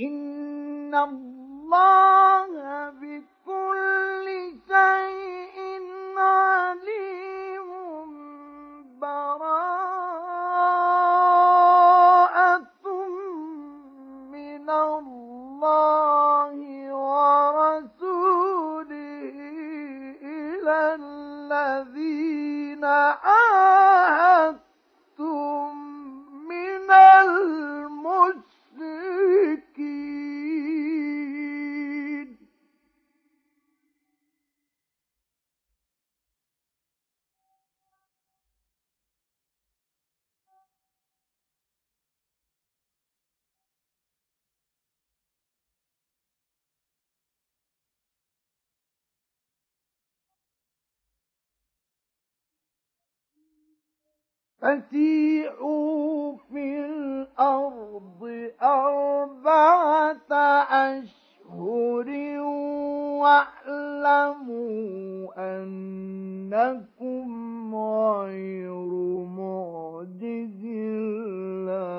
إن الله بكل فسيحوا في الأرض أربعة أشهر واعلموا أنكم غير معجز الله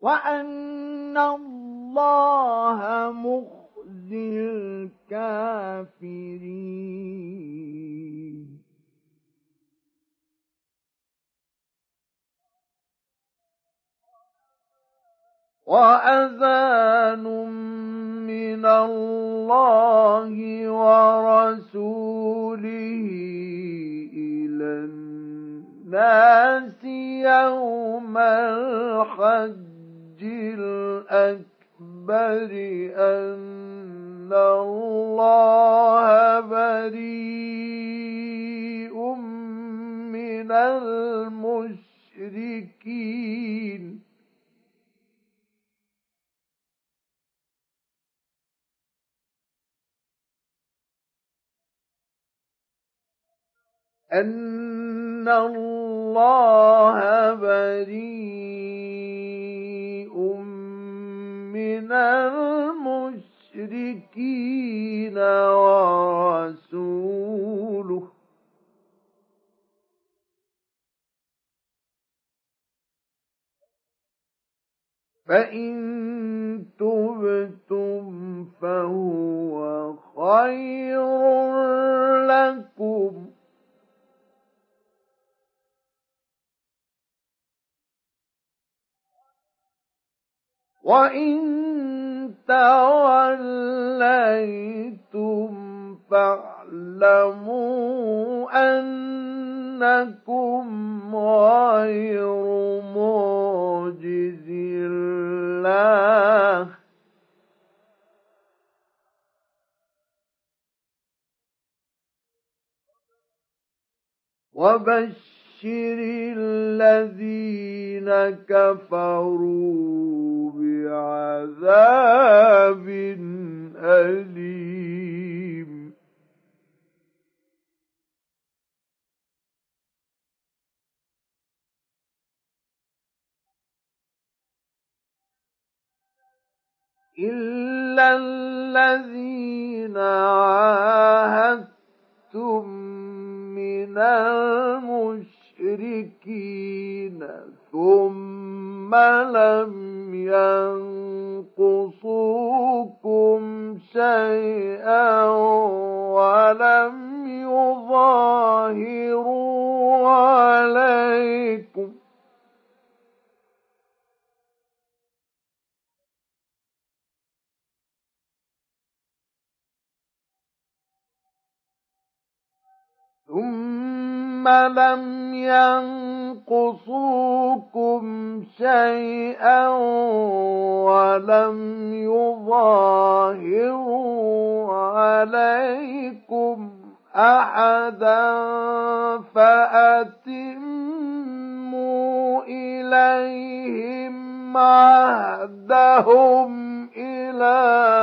وأن الله مخزي الكافرين وأذان من الله ورسوله إلى الناس يوم الحج الأكبر أن الله بريء من المشركين. أن الله بريء من المشركين ورسوله. فإن تبتم فهو خير لكم. وإن توليتم فاعلموا أنكم غير معجز الله وبشر الذين كفروا بعذاب أليم. إلا الذين عاهدتم من المشركين ثم لم ينقصوكم شيئا ولم يظاهروا عليكم. ثم لم ينقصوكم شيئا ولم يظاهروا عليكم احدا فاتموا اليهم عهدهم إلى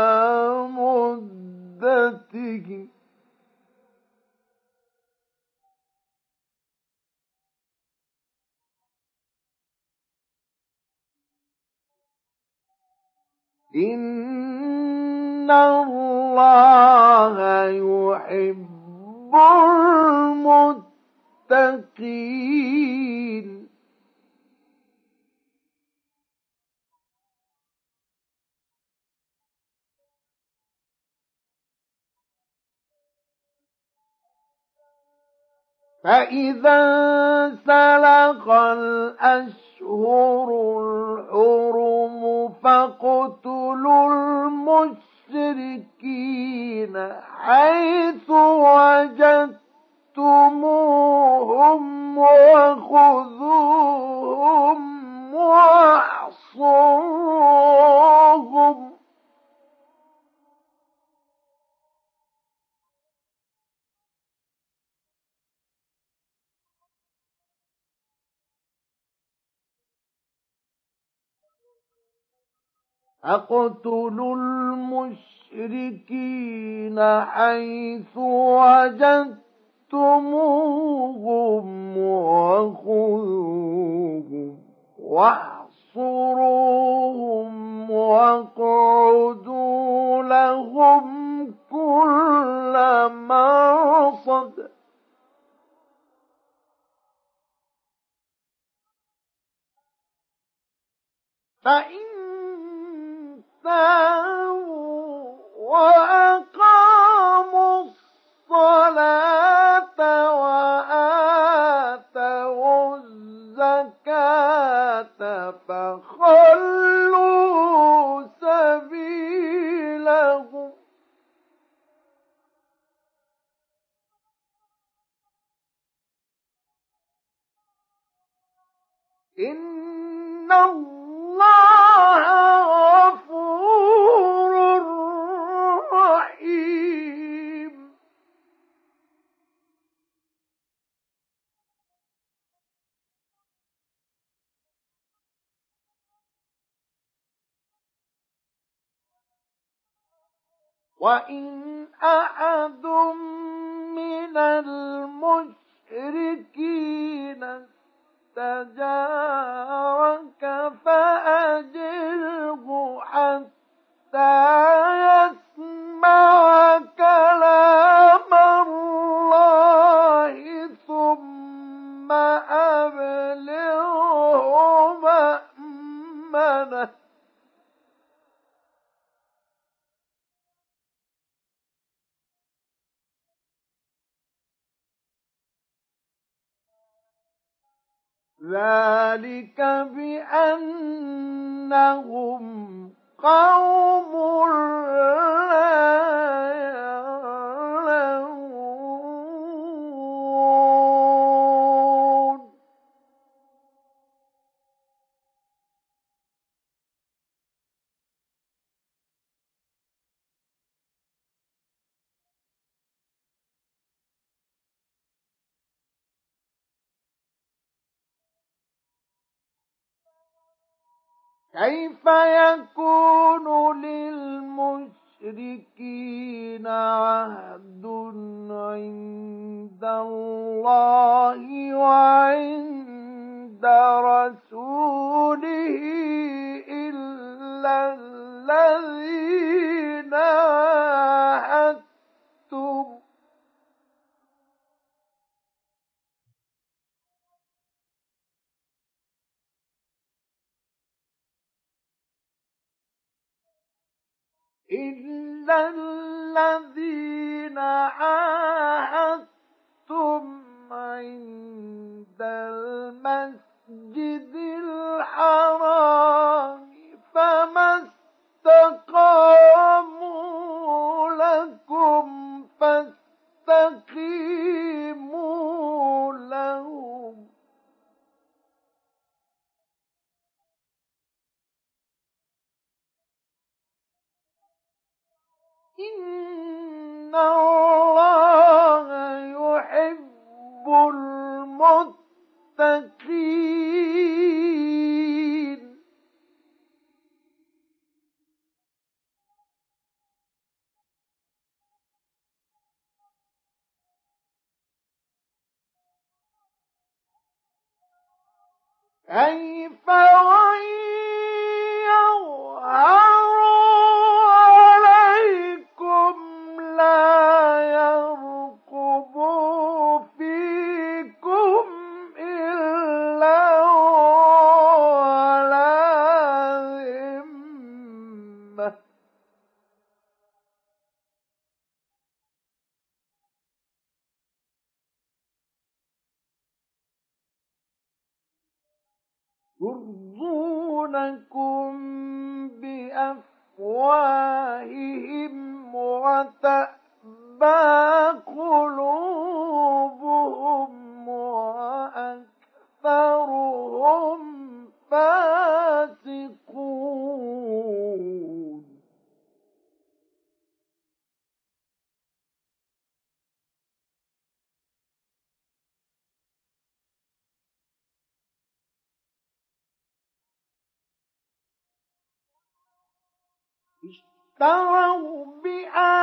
إن الله يحب المتقين فإذا سلق الأشهر الحرم فاقتلوا المشركين حيث وجدتموهم وخذوهم واحصروهم أقتلوا المشركين حيث وجدتموهم وخذوهم واحصروهم واقعدوا لهم كل مرصد. فإن وأقاموا الصلاة وآتوا الزكاة فخلوا إن الله وإن أحد من المشركين استجارك فأجره حتى يسمع كلام الله ثم أبلغه مأمنه ذلك بأنهم قوم كيف يكون للمشركين عهد عند الله وعند رسوله إلا الذين عاهدتم إلا الذين عاهدتم عند المسجد الحرام فما استقاموا لكم فاستقيموا لهم إن الله يحب المتقين كيف وإن اشتروا بأن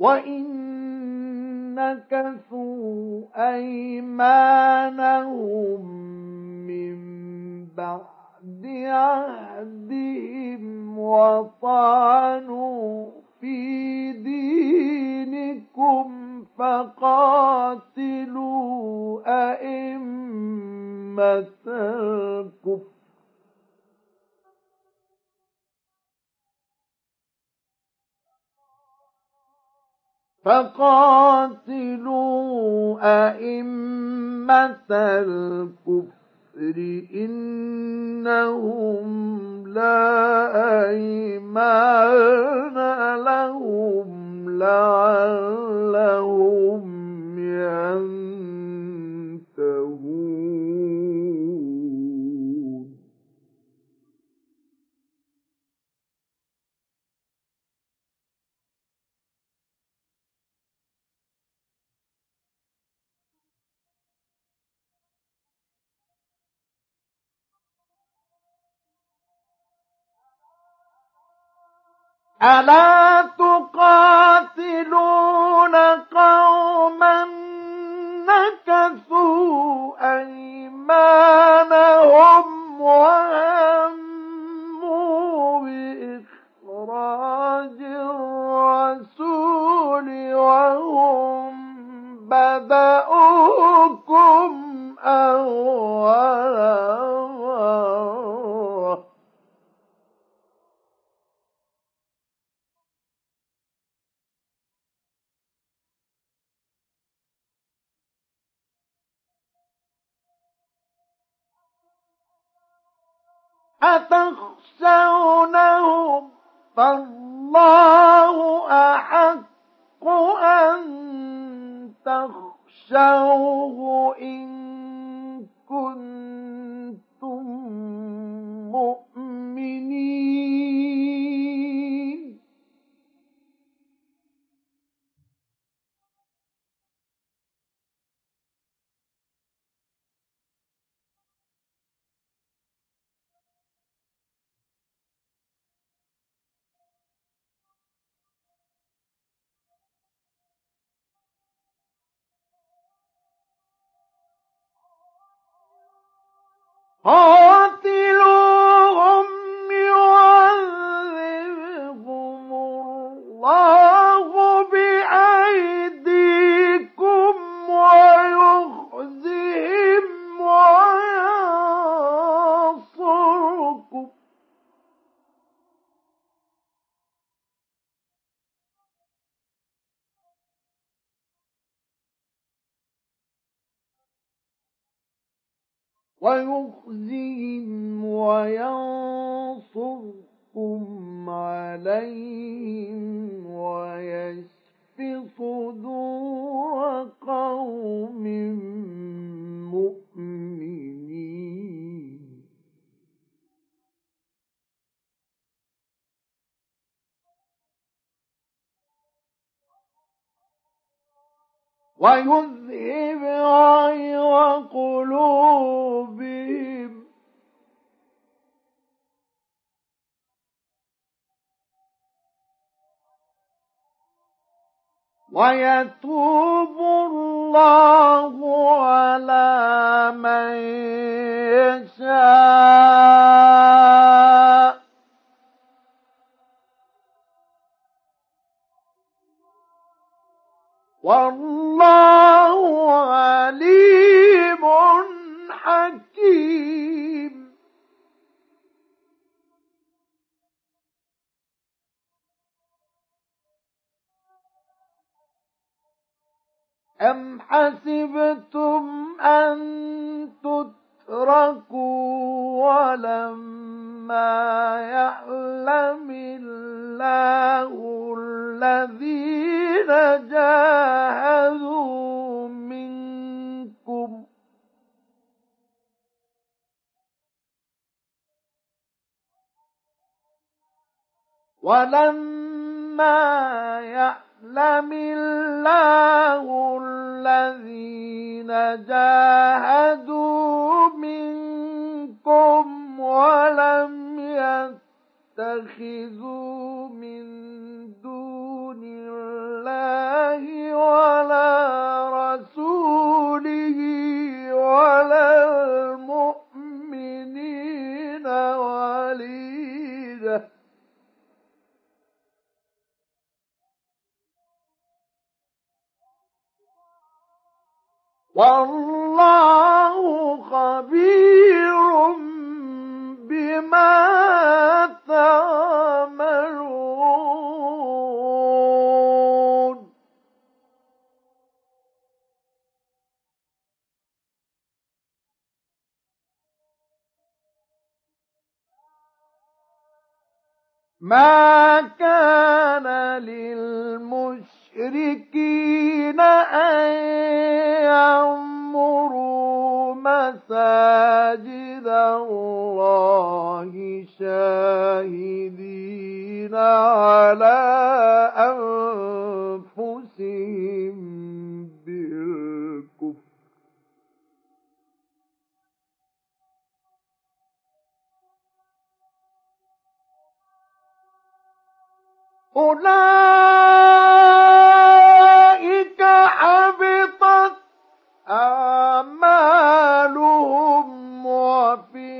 وإن فقاتلوا أئمة الكفر إنهم لا أيمان لهم لعلهم ينظرون ألا تقاتلون قوما نكثوا أيمانهم وهموا Oh, ويذهب غير قلوبهم. ويتوب الله على من يشاء. والله عليم حكيم. أم حسبتم أن تتركوا ولما يعلم الله الذين جاهدوا منكم ولما يعلم الله الذين جاهدوا منكم ولم يتخذوا من دون الله ولا رسوله ولا المؤمنين وليدا والله خبير بما تعملون. ما كان للمشركين أن يعمروا مساجد الله شاهدين على أنفسهم بالكفر. أولئك حبطت أعمالهم وفي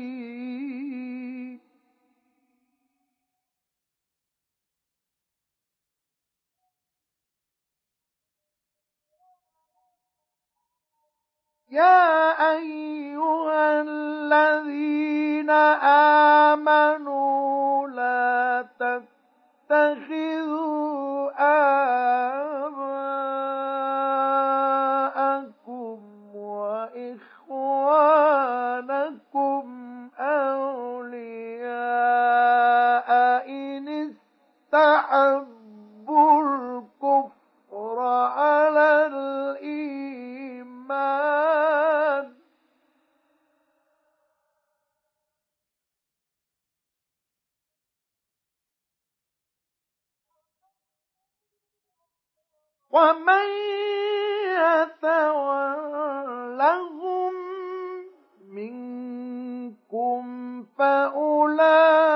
يا أيها الذين آمنوا لا تتخذوا آباء ومن يتولهم منكم فأولئك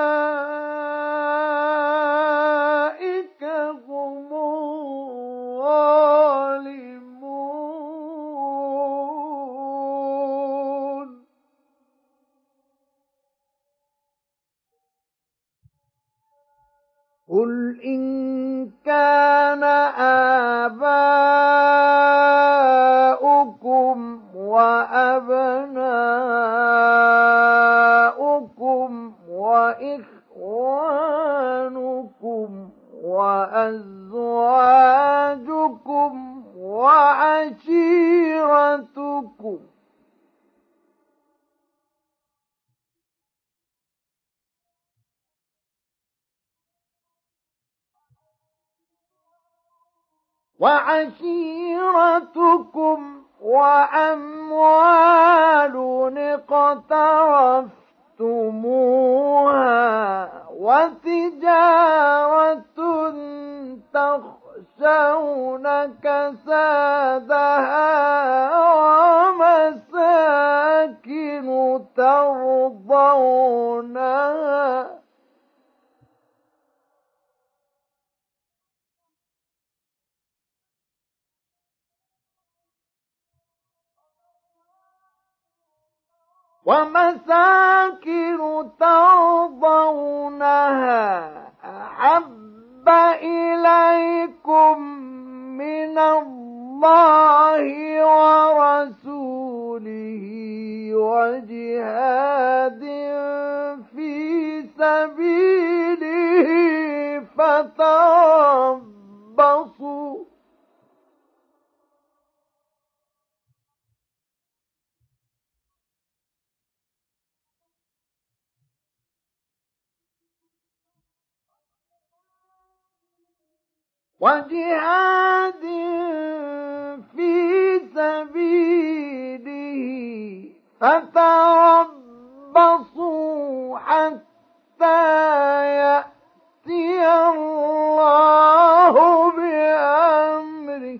وعشيرتكم. وعشيرتكم وأموال اقترفتموها وتجارة تخشون كسادها ومساكن ترضونها. ومساكن ترضونها. أحب إليكم من الله ورسوله وجهاد في سبيله فتربصوا وجهاد في سبيله فتربصوا حتى يأتي الله بأمره.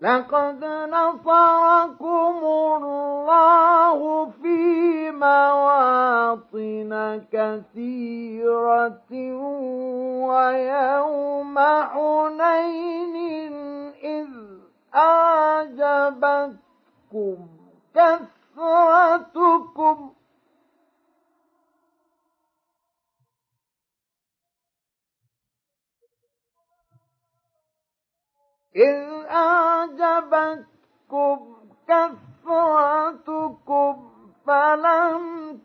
لقد نصركم الله في مواطن كثيرة ويوم حنين إذ أعجبتكم كثرتكم إذ أعجبتكم كثرتكم فلم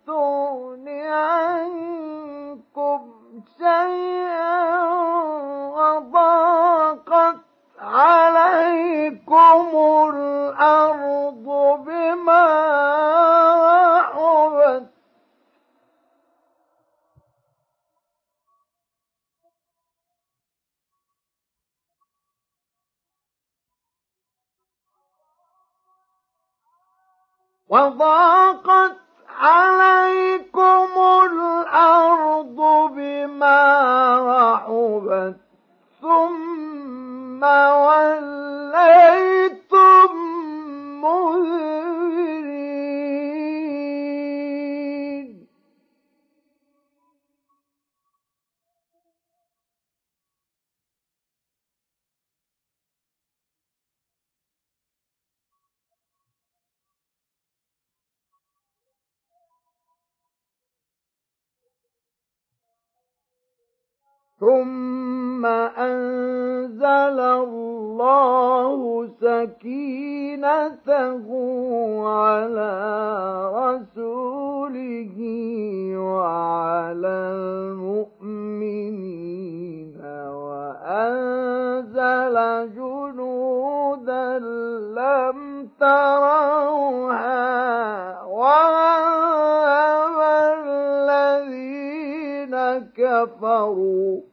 تغن عنكم شيئا وضاقت عليكم الأرض بما وضاقت عليكم الأرض بما رحبت ثم وليتم مدبرين ثم أنزل الله سكينته على رسوله وعلى المؤمنين وأنزل جنودا لم تروها وعذب الذين كفروا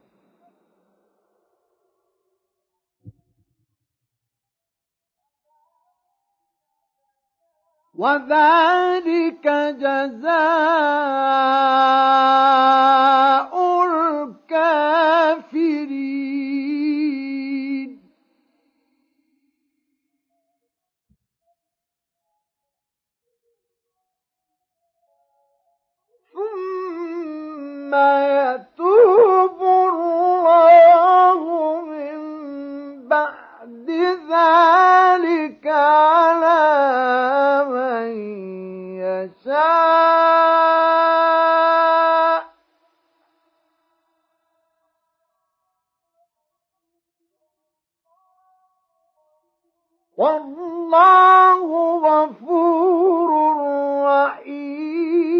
وذلك جزاء الكافرين. ثم يتوب الله من بعد ذلك على من يشاء. والله غفور رحيم.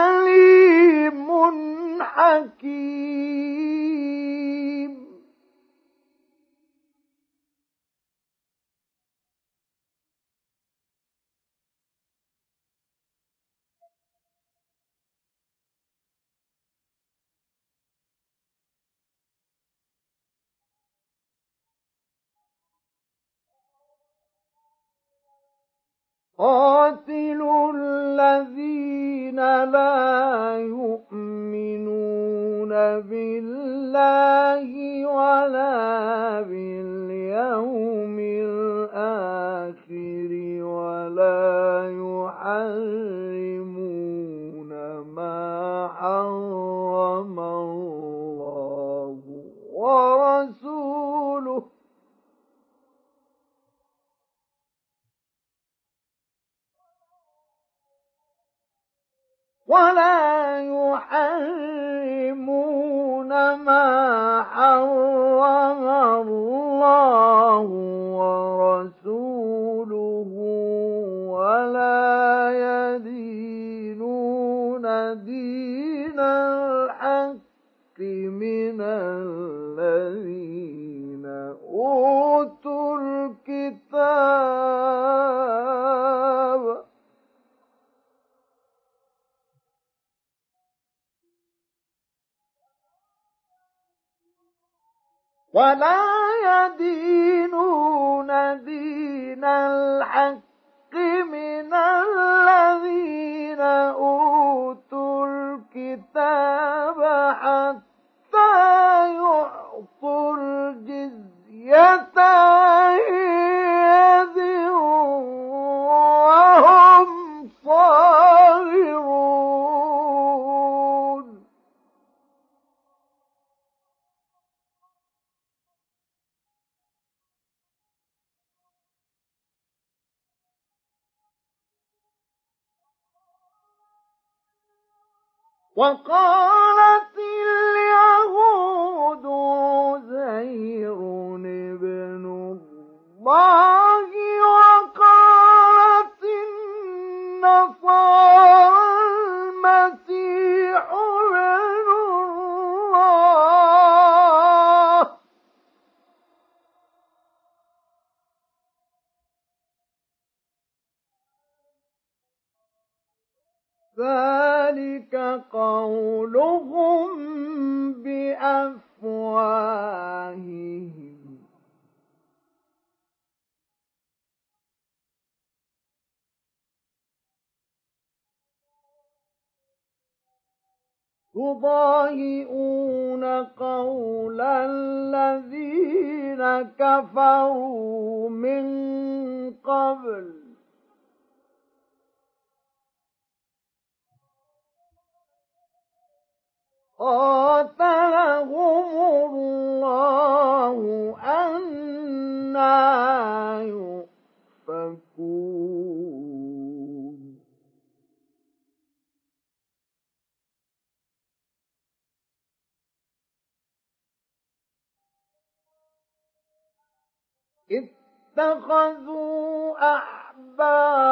عليم حكيم. قاتلوا الذين لا يؤمنون بالله ولا باليوم الآخر ولا يحرمون Juan اتخذوا أحبارهم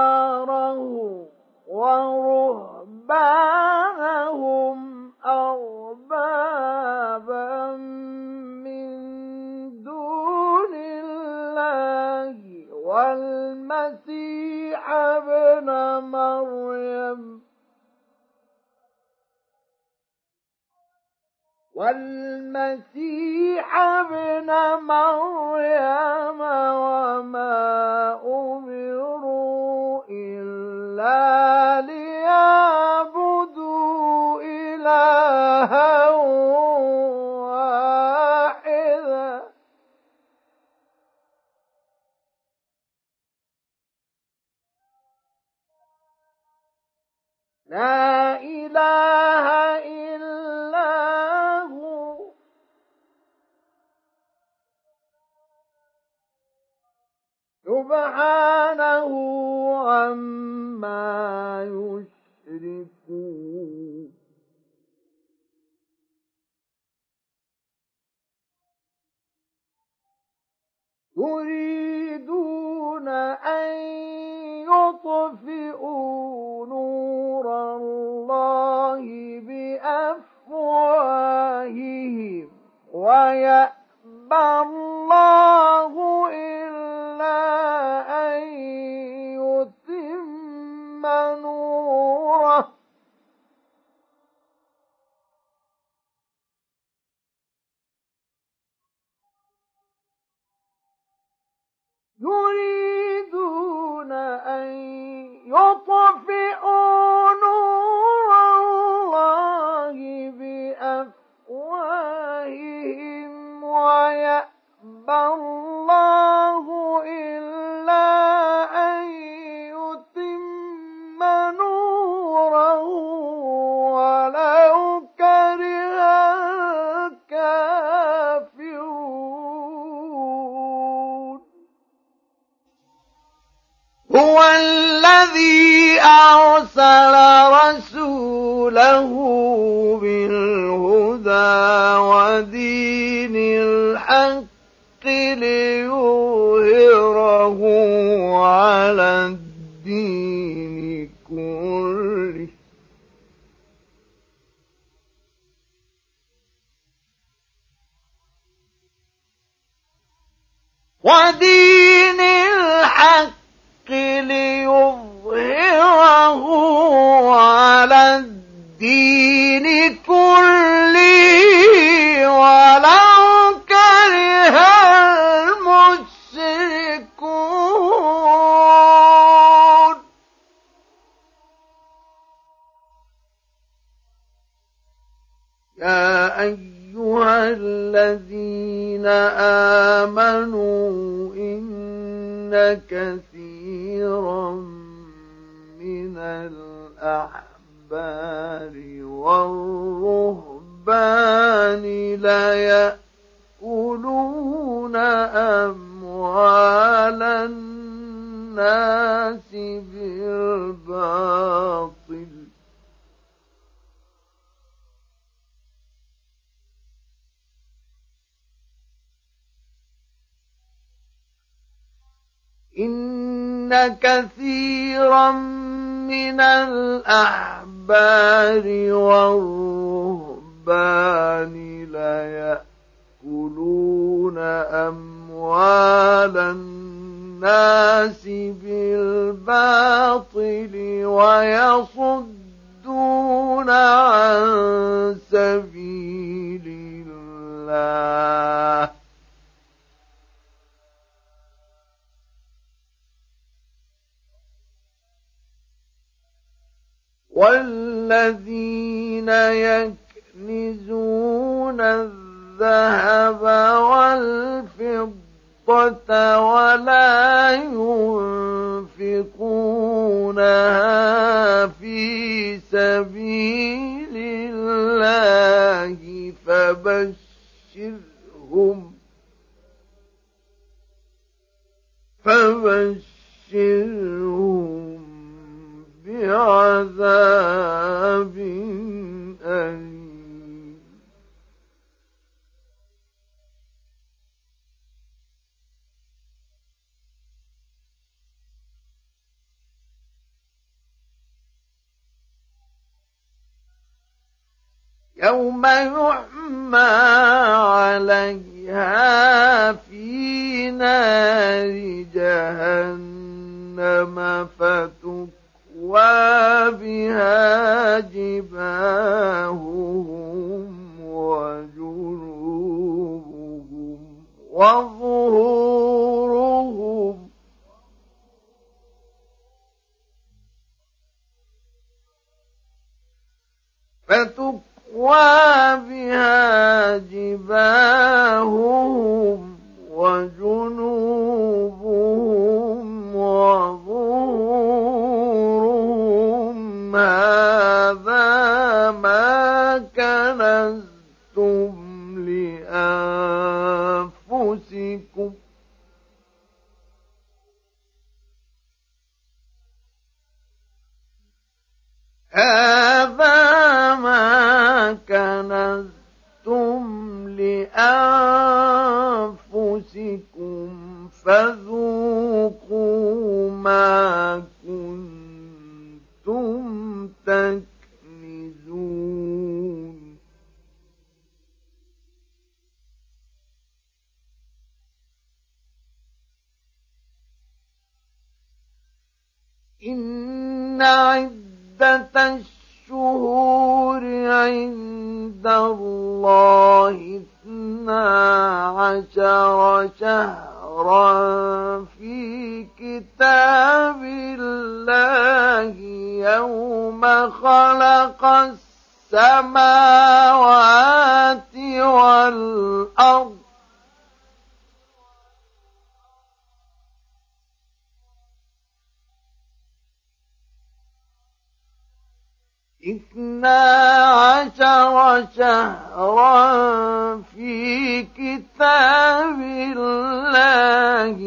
اثنا عشر شهرا في كتاب الله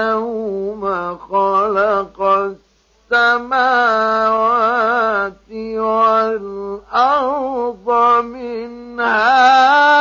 يوم خلق السماوات والأرض منها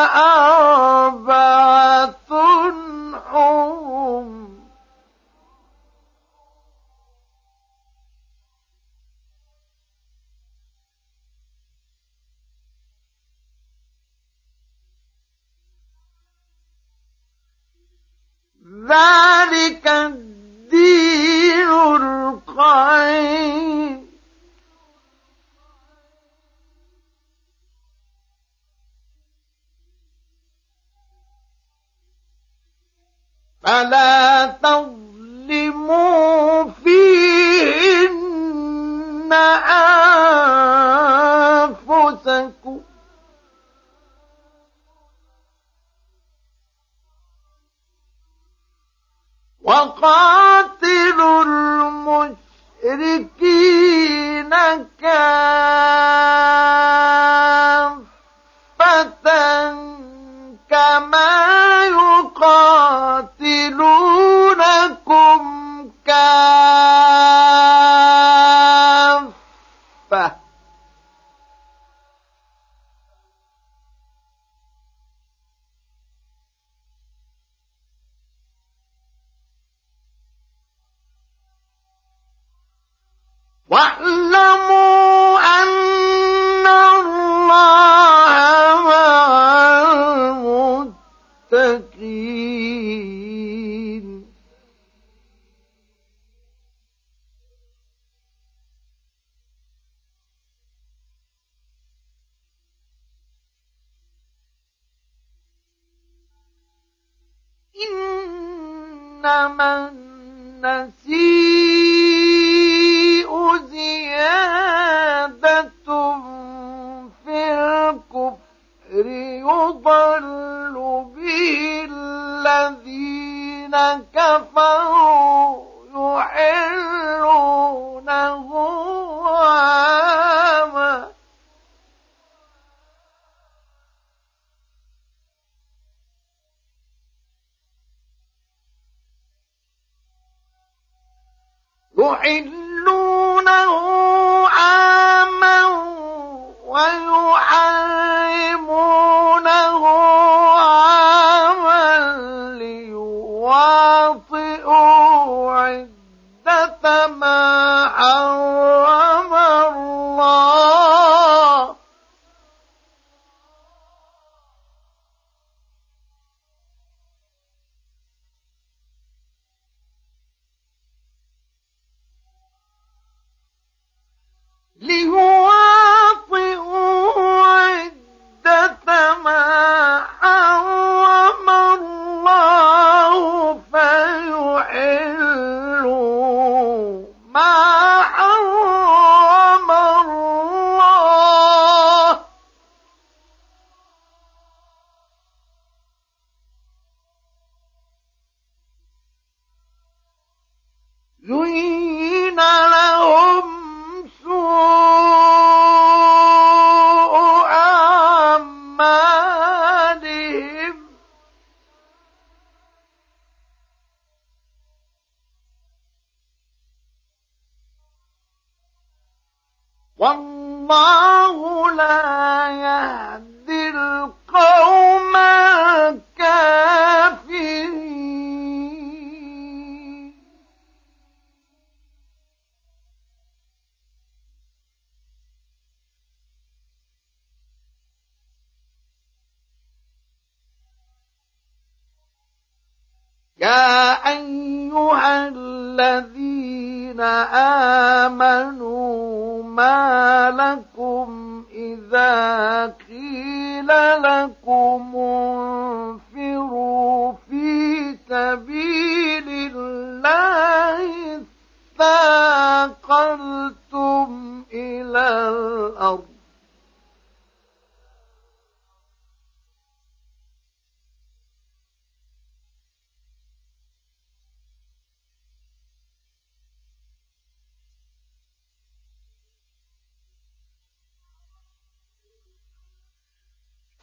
وقاتلوا المشركين.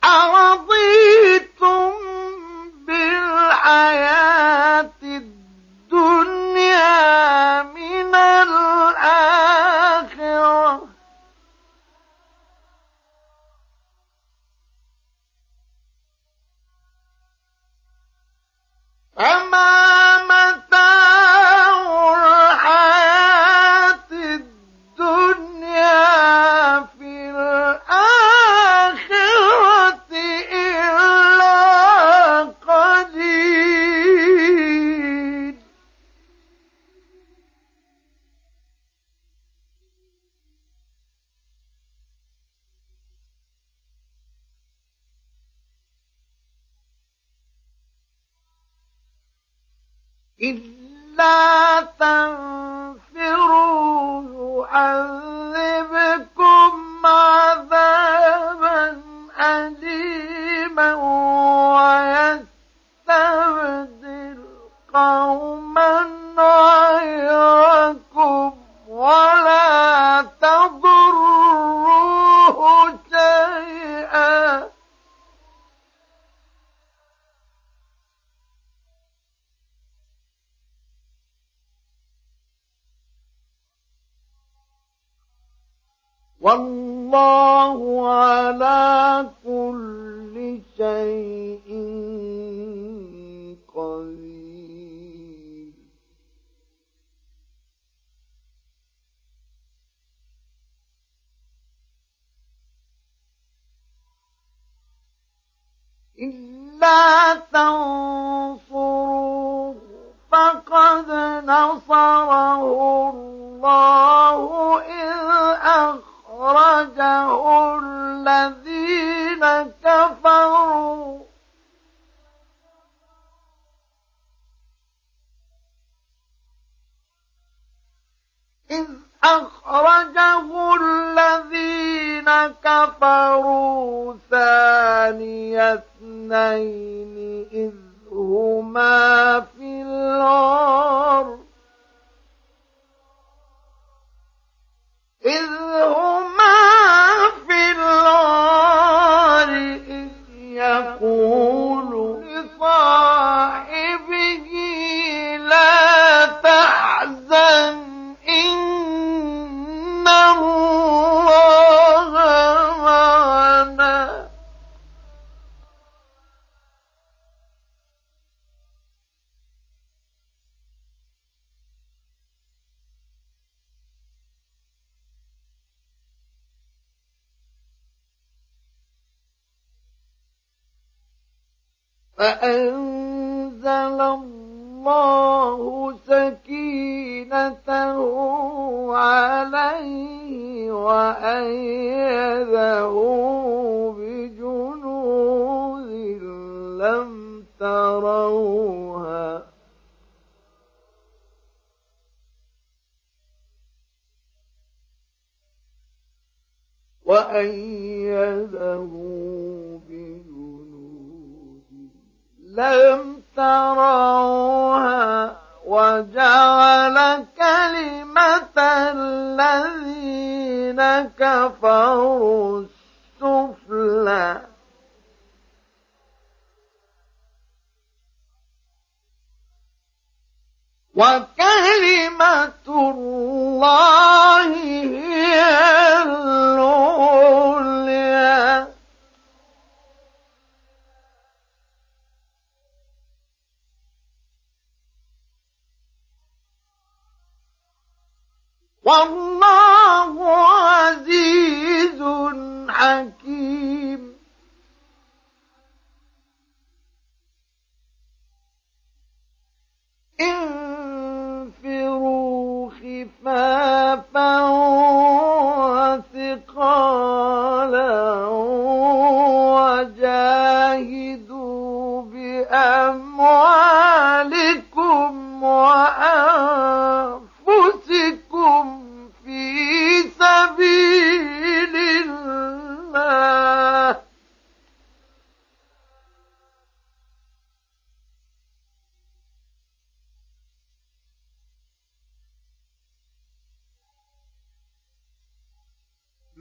أرضيتم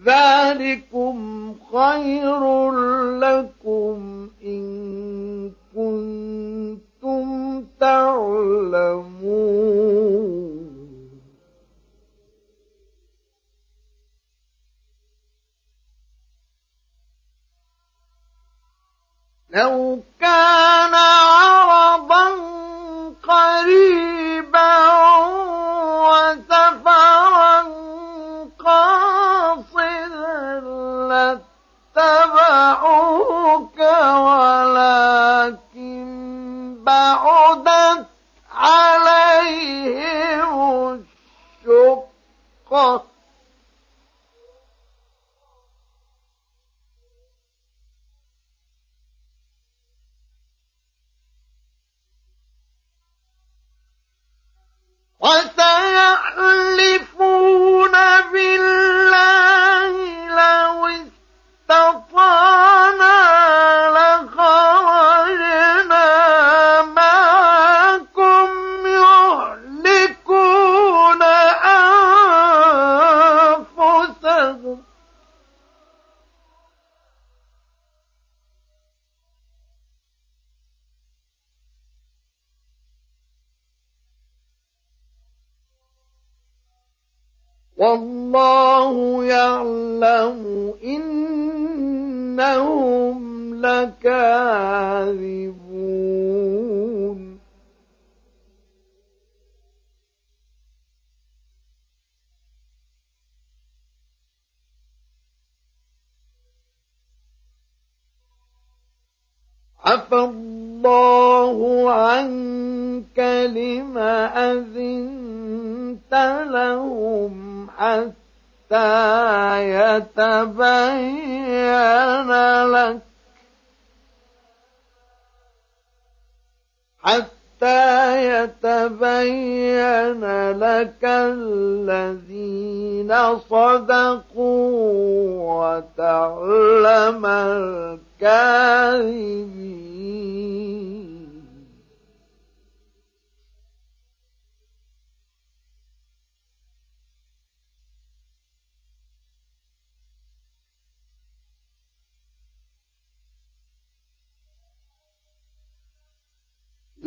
ذلكم خير لكم إن كنتم تعلمون. لو كان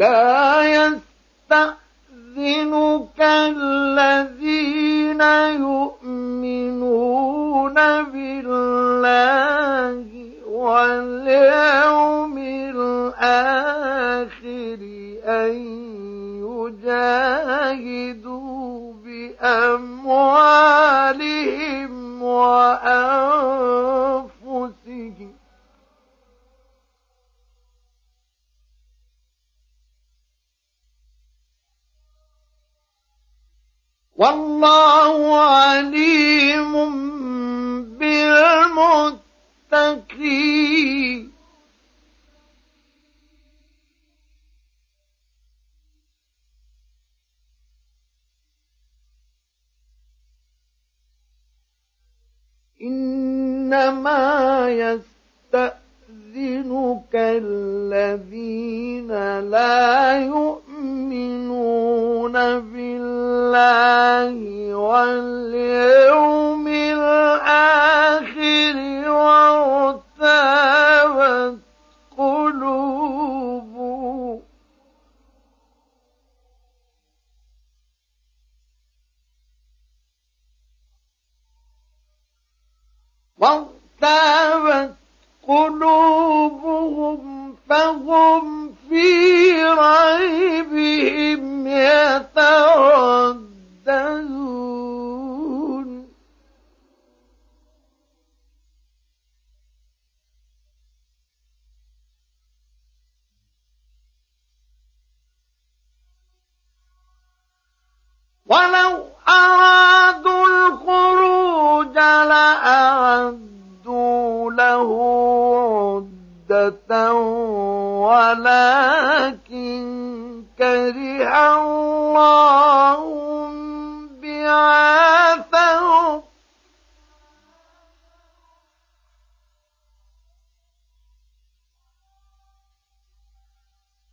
لا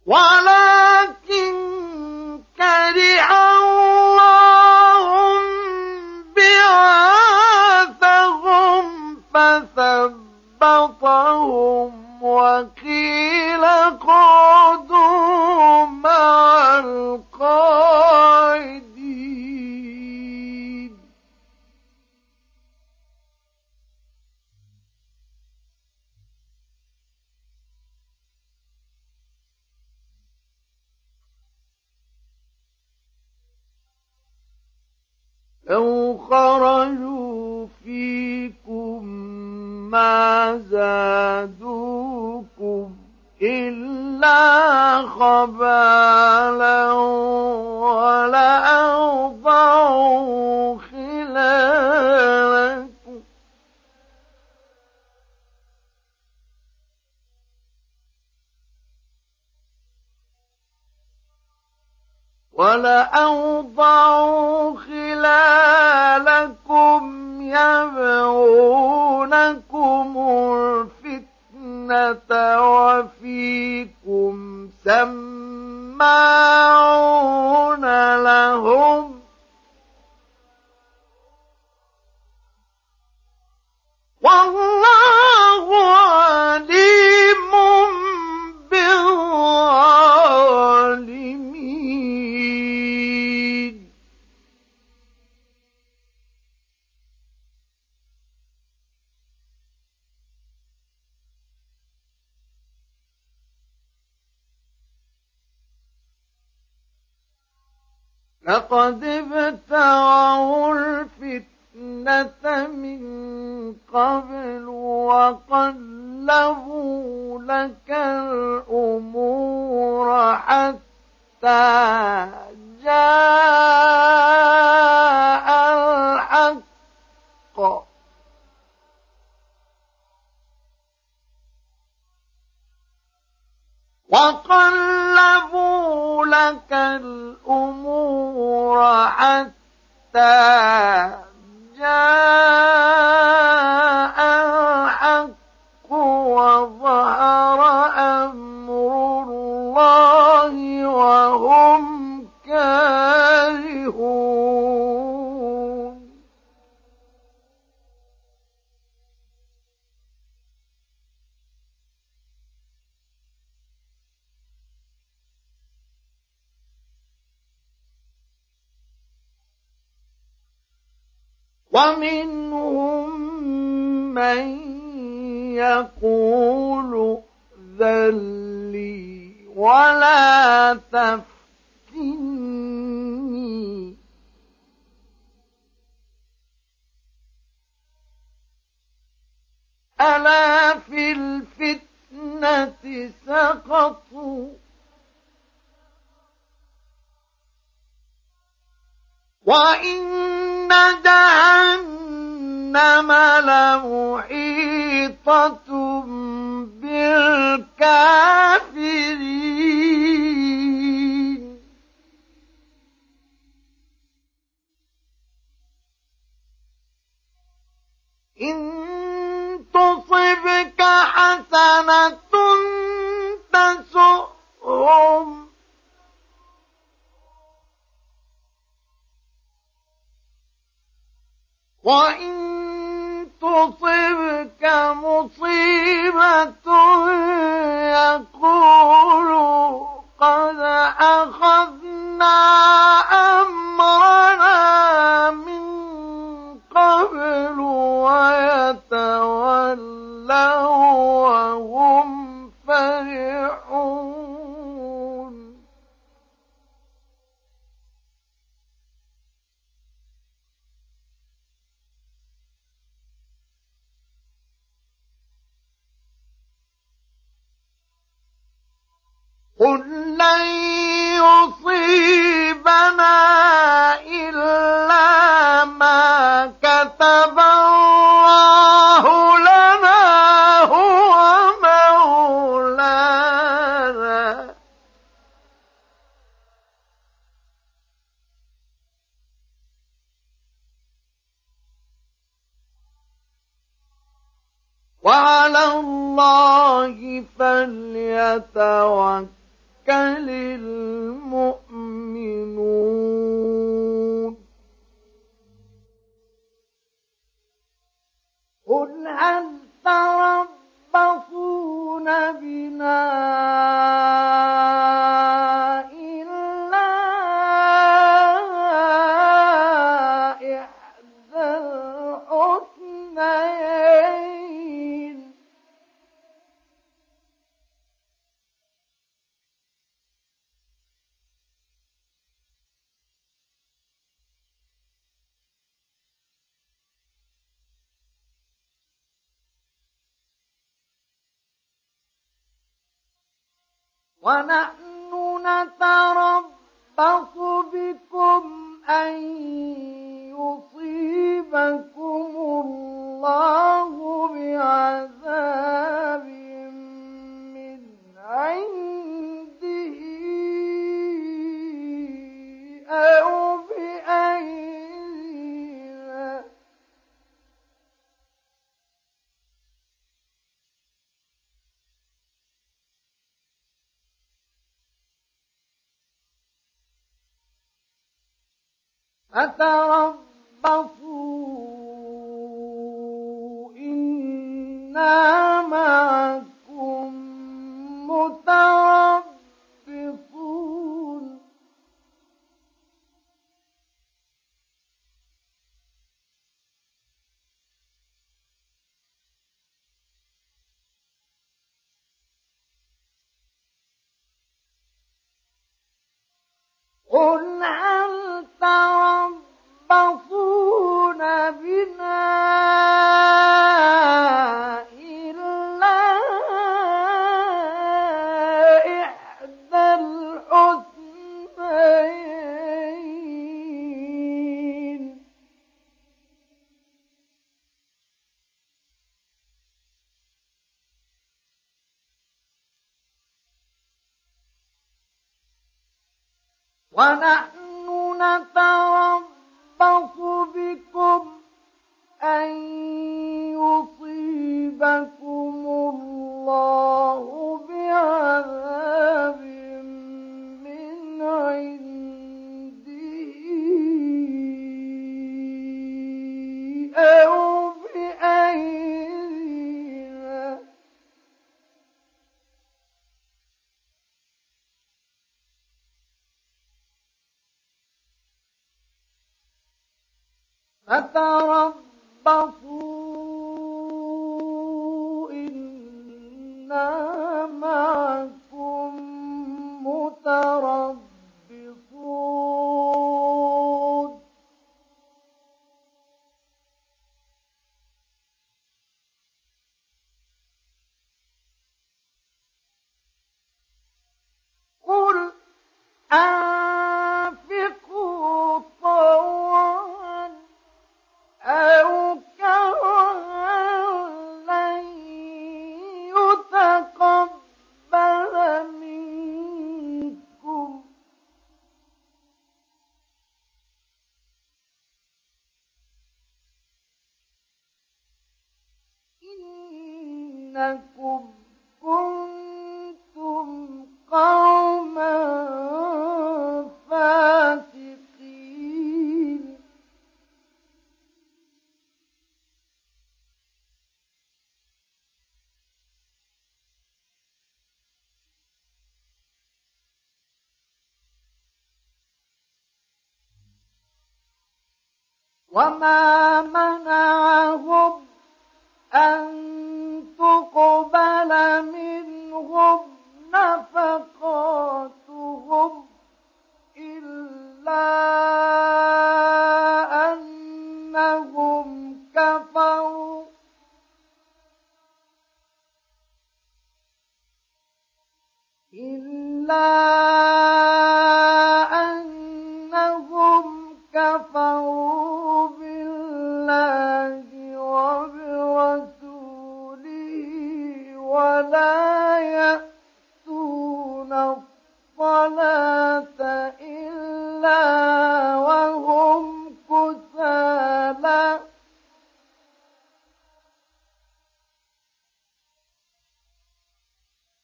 ولكن وإن وعلى الله فليتوكل المؤمنون. قل هل تربصون بنا ونحن نتربص بكم أن يصيبكم الله بعذاب من عنده أو فتربصوا إنا معكم متربصون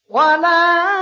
ولا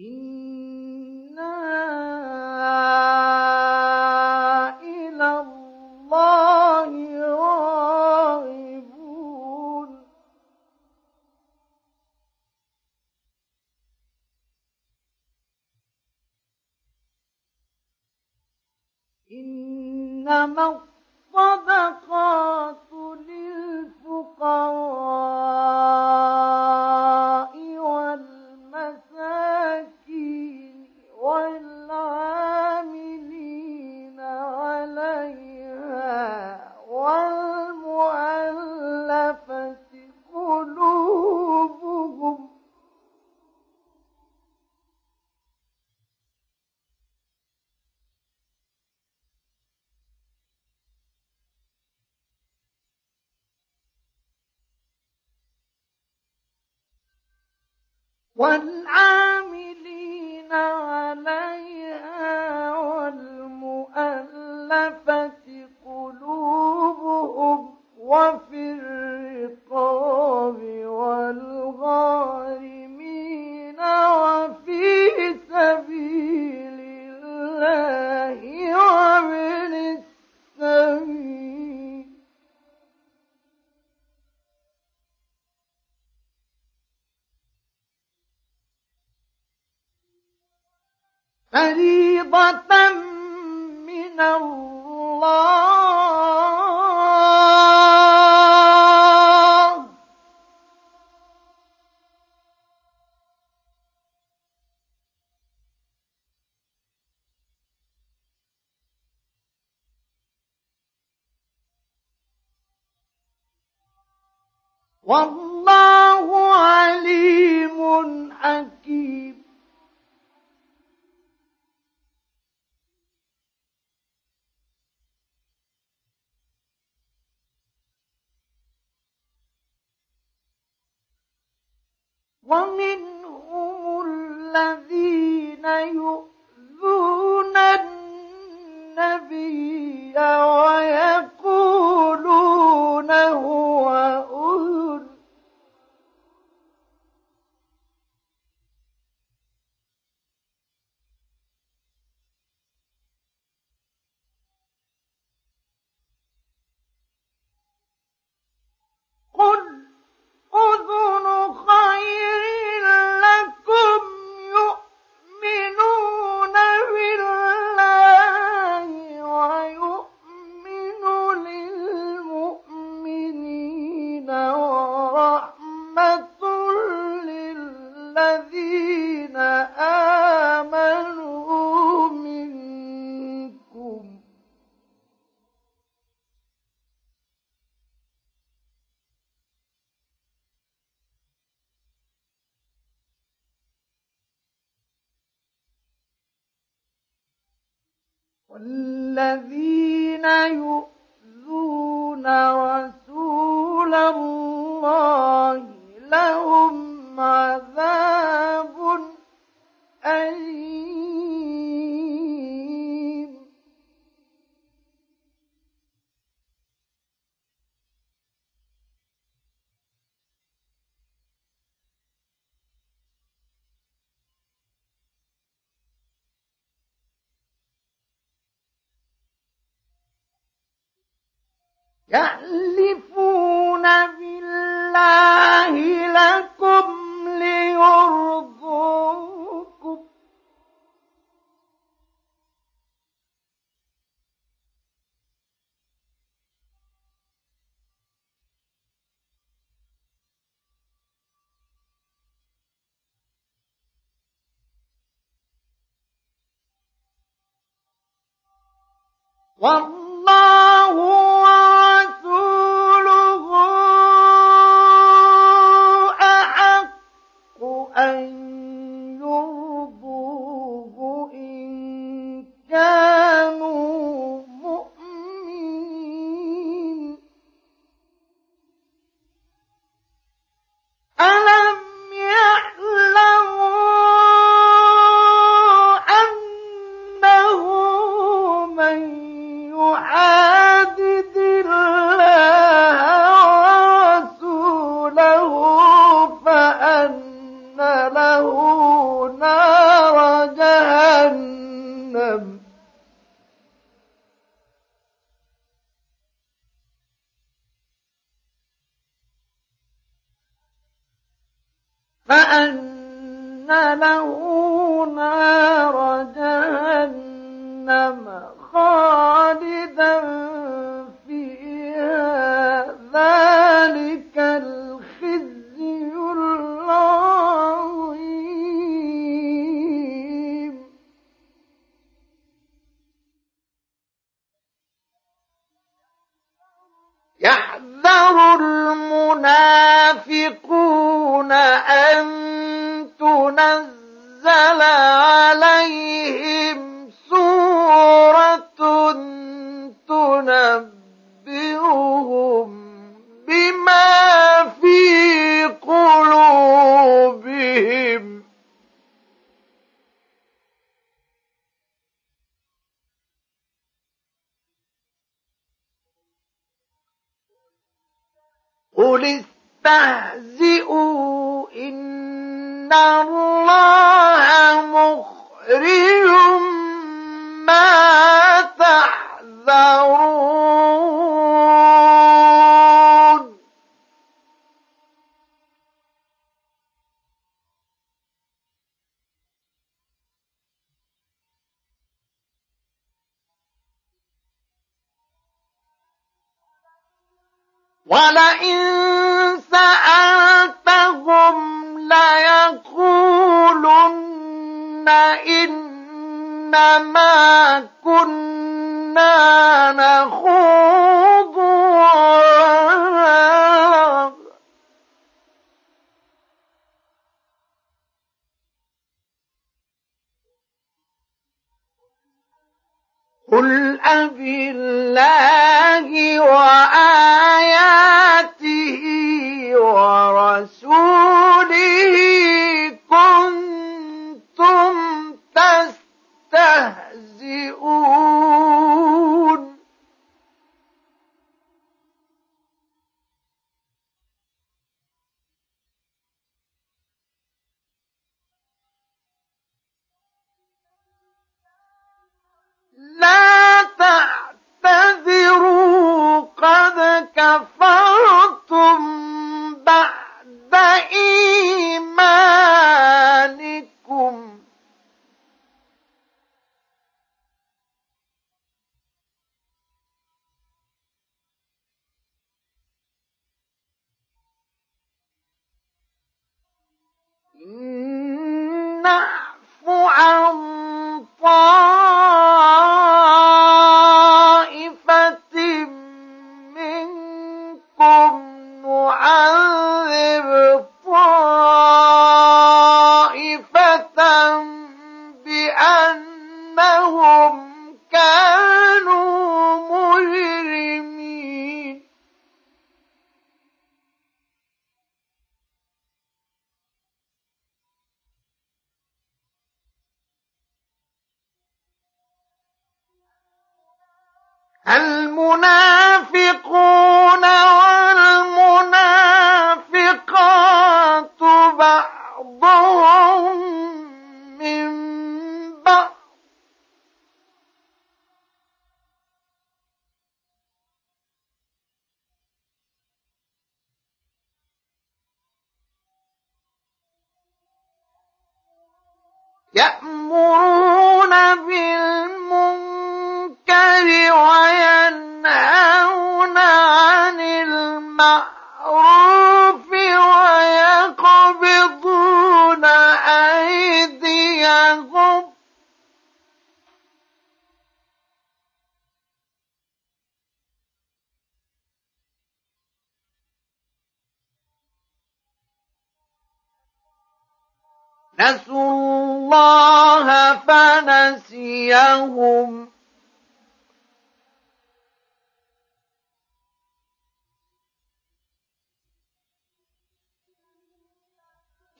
إنا والله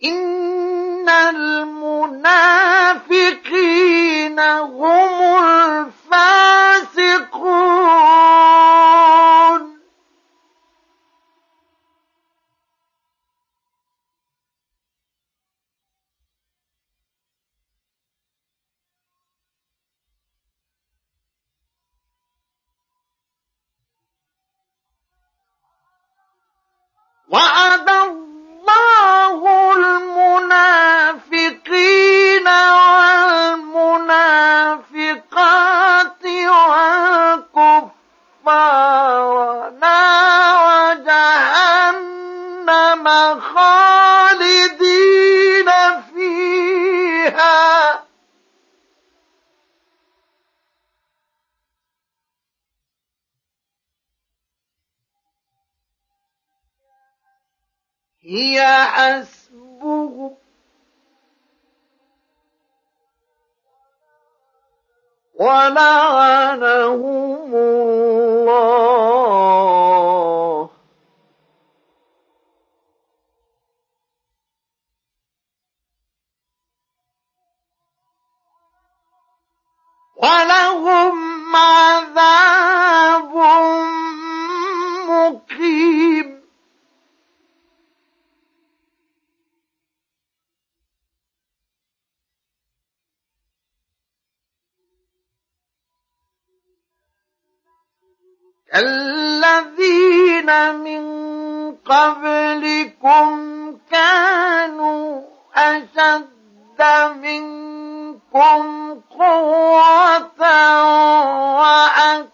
إن المنافقين هم ولا الذين من قبلكم كانوا أشد منكم قوة وأكثر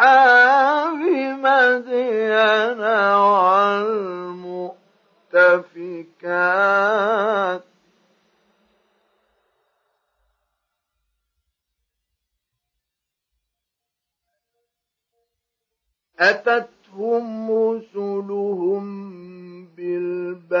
وأصحاب مدين والمؤتفكات. أتتهم رسلهم بالبينات.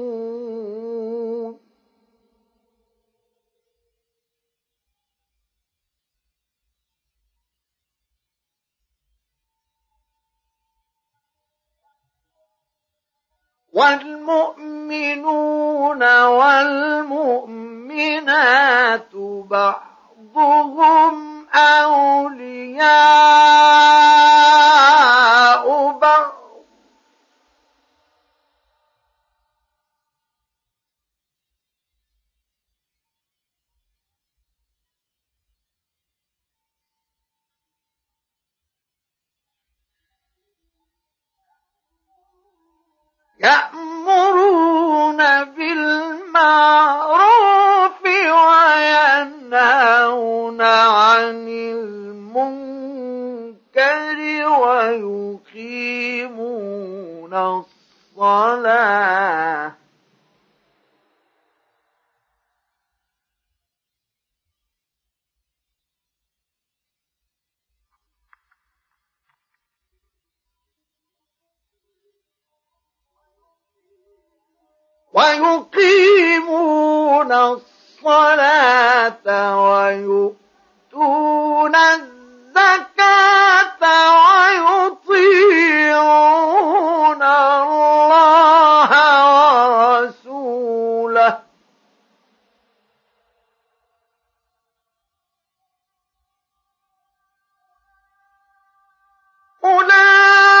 والمؤمنون والمؤمنات بعضهم أولياء بعض. يأمرون بالمعروف وينهون عن المنكر ويقيمون الصلاة. ويقيمون الصلاة ويؤتون الزكاة ويطيعون الله ورسوله. أولئك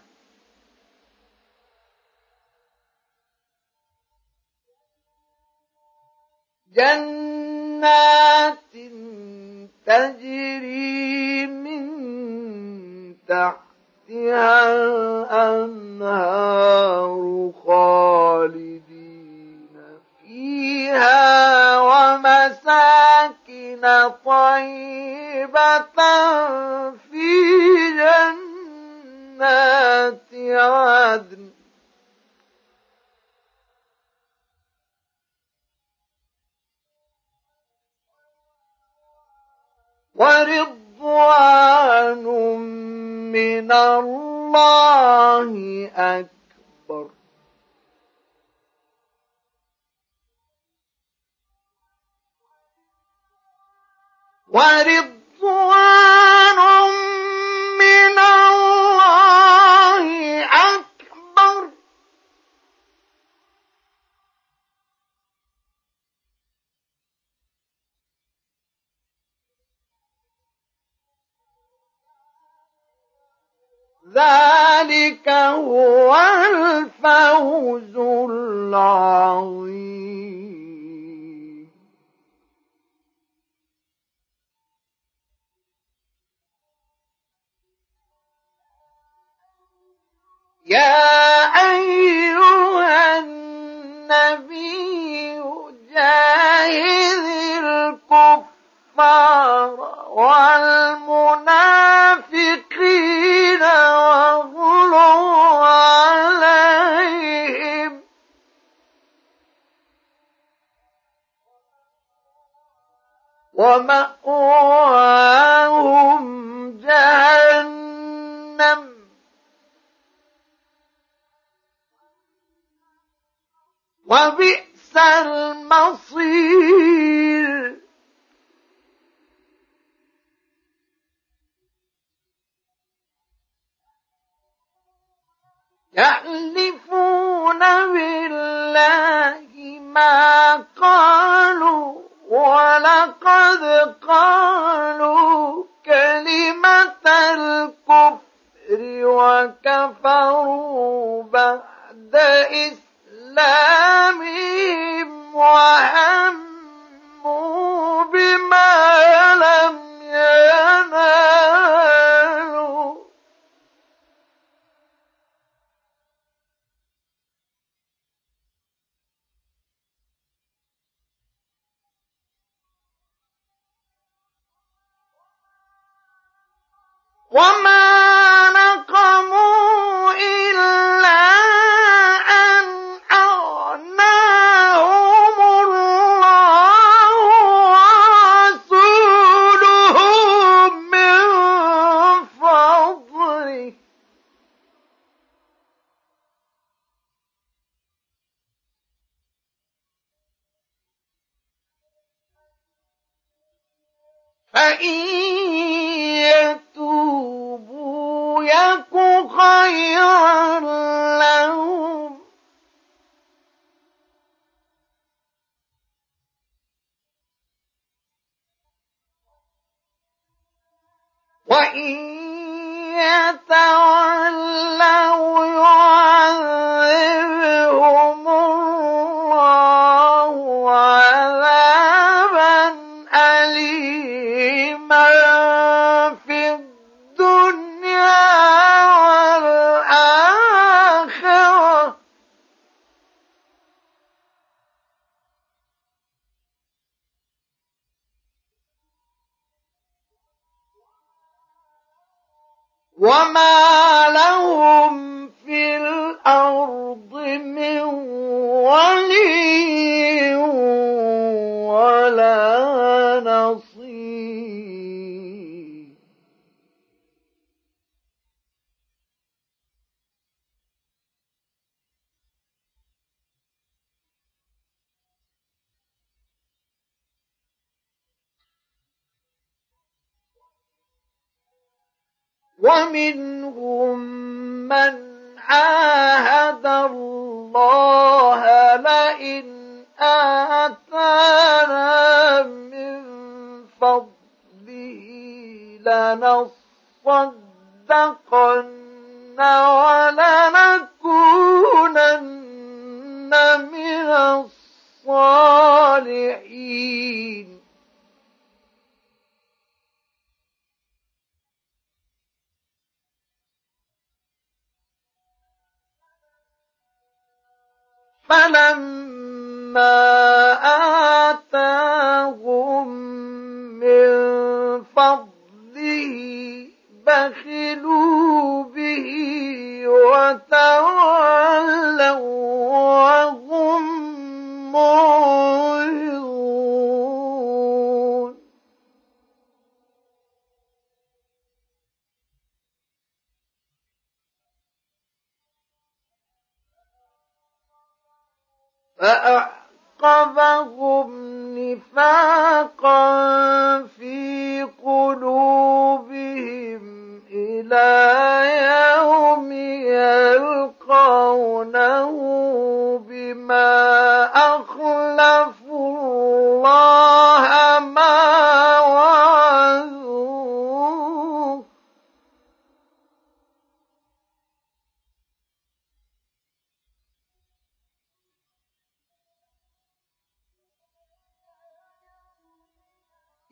جنات تجري من تحتها الأنهار خالدين فيها ومساكن طيبة في جنات عدن. ورضوان من الله أكبر. ورضوان من الله ذلك هو الفوز العظيم.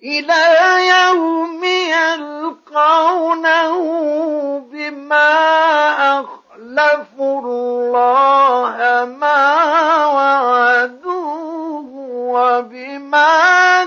إلى يوم يلقونه بما أخلفوا الله ما وعدوه وبما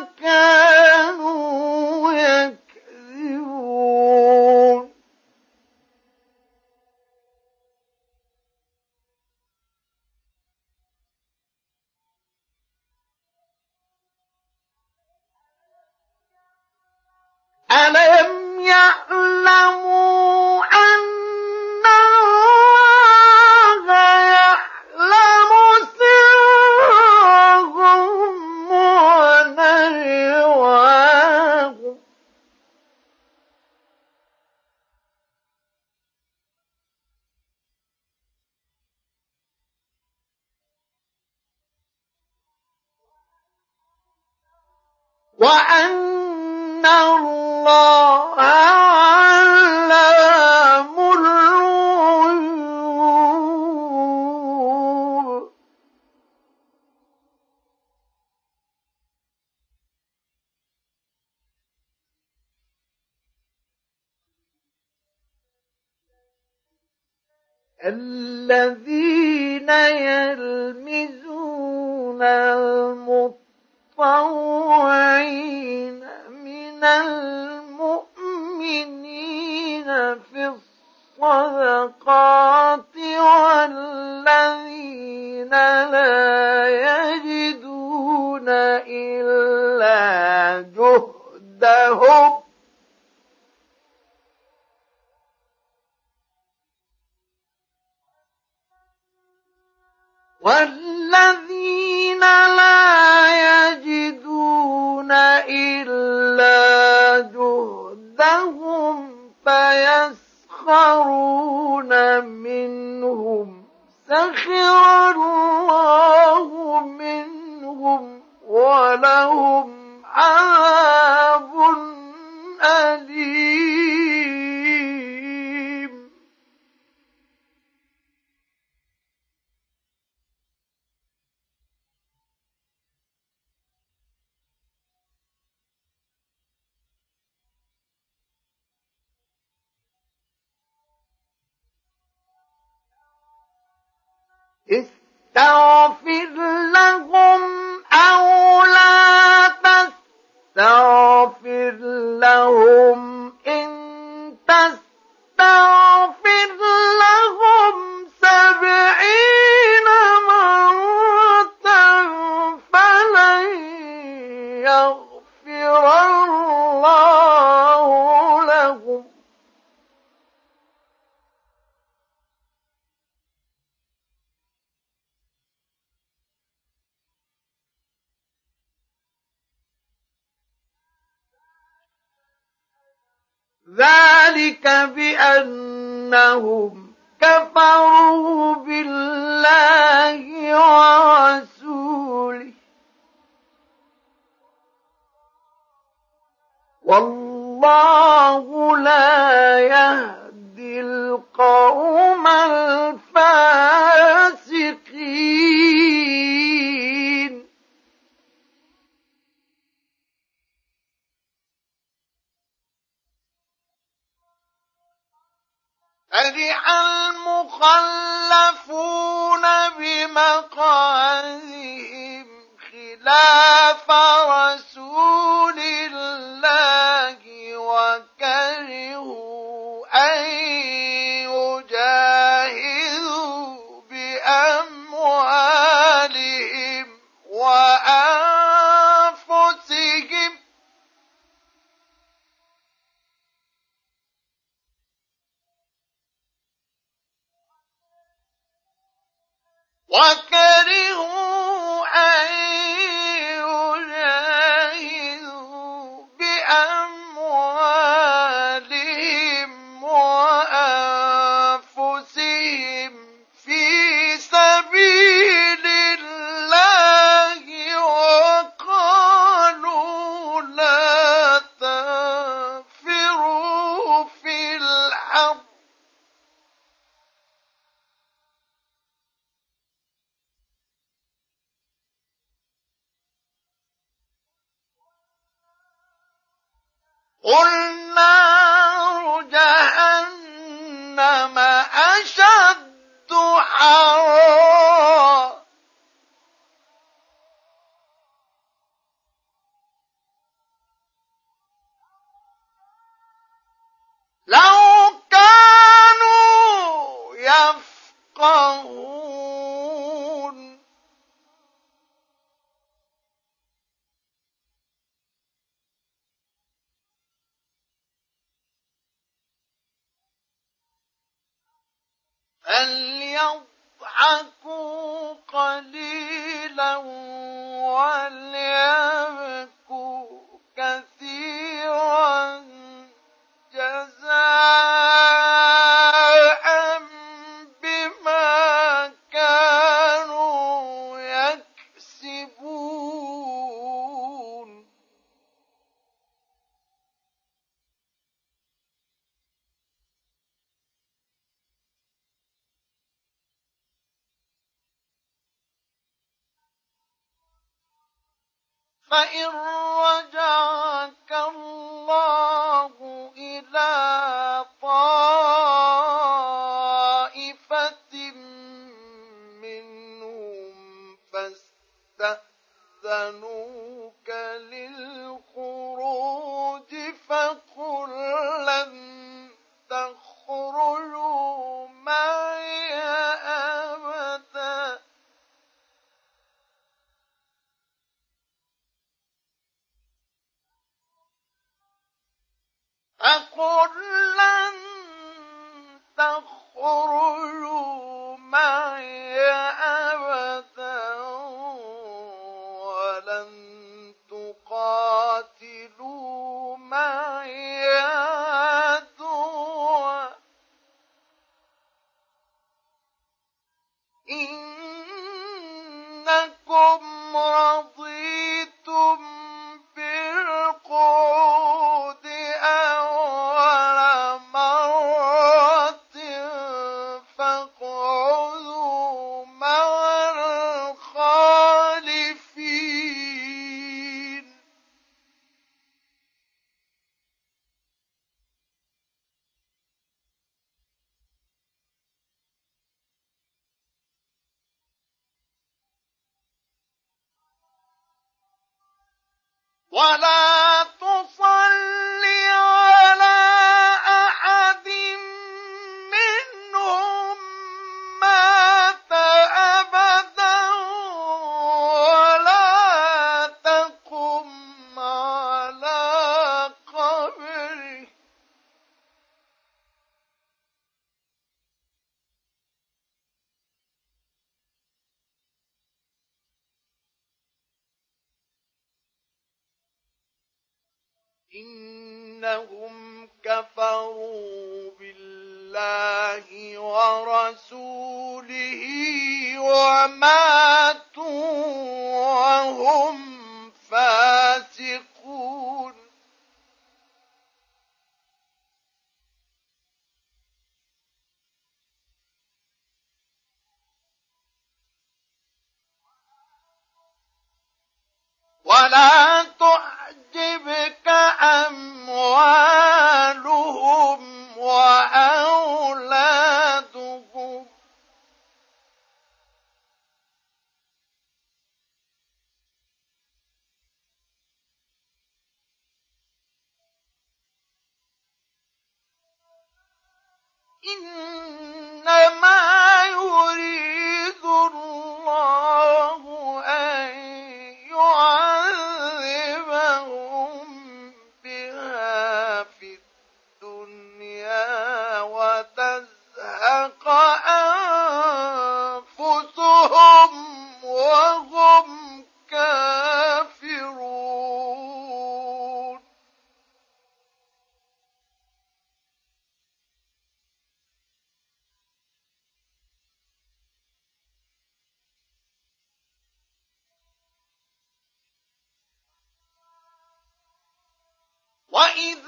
الذي قل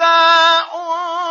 وإذا أنزلت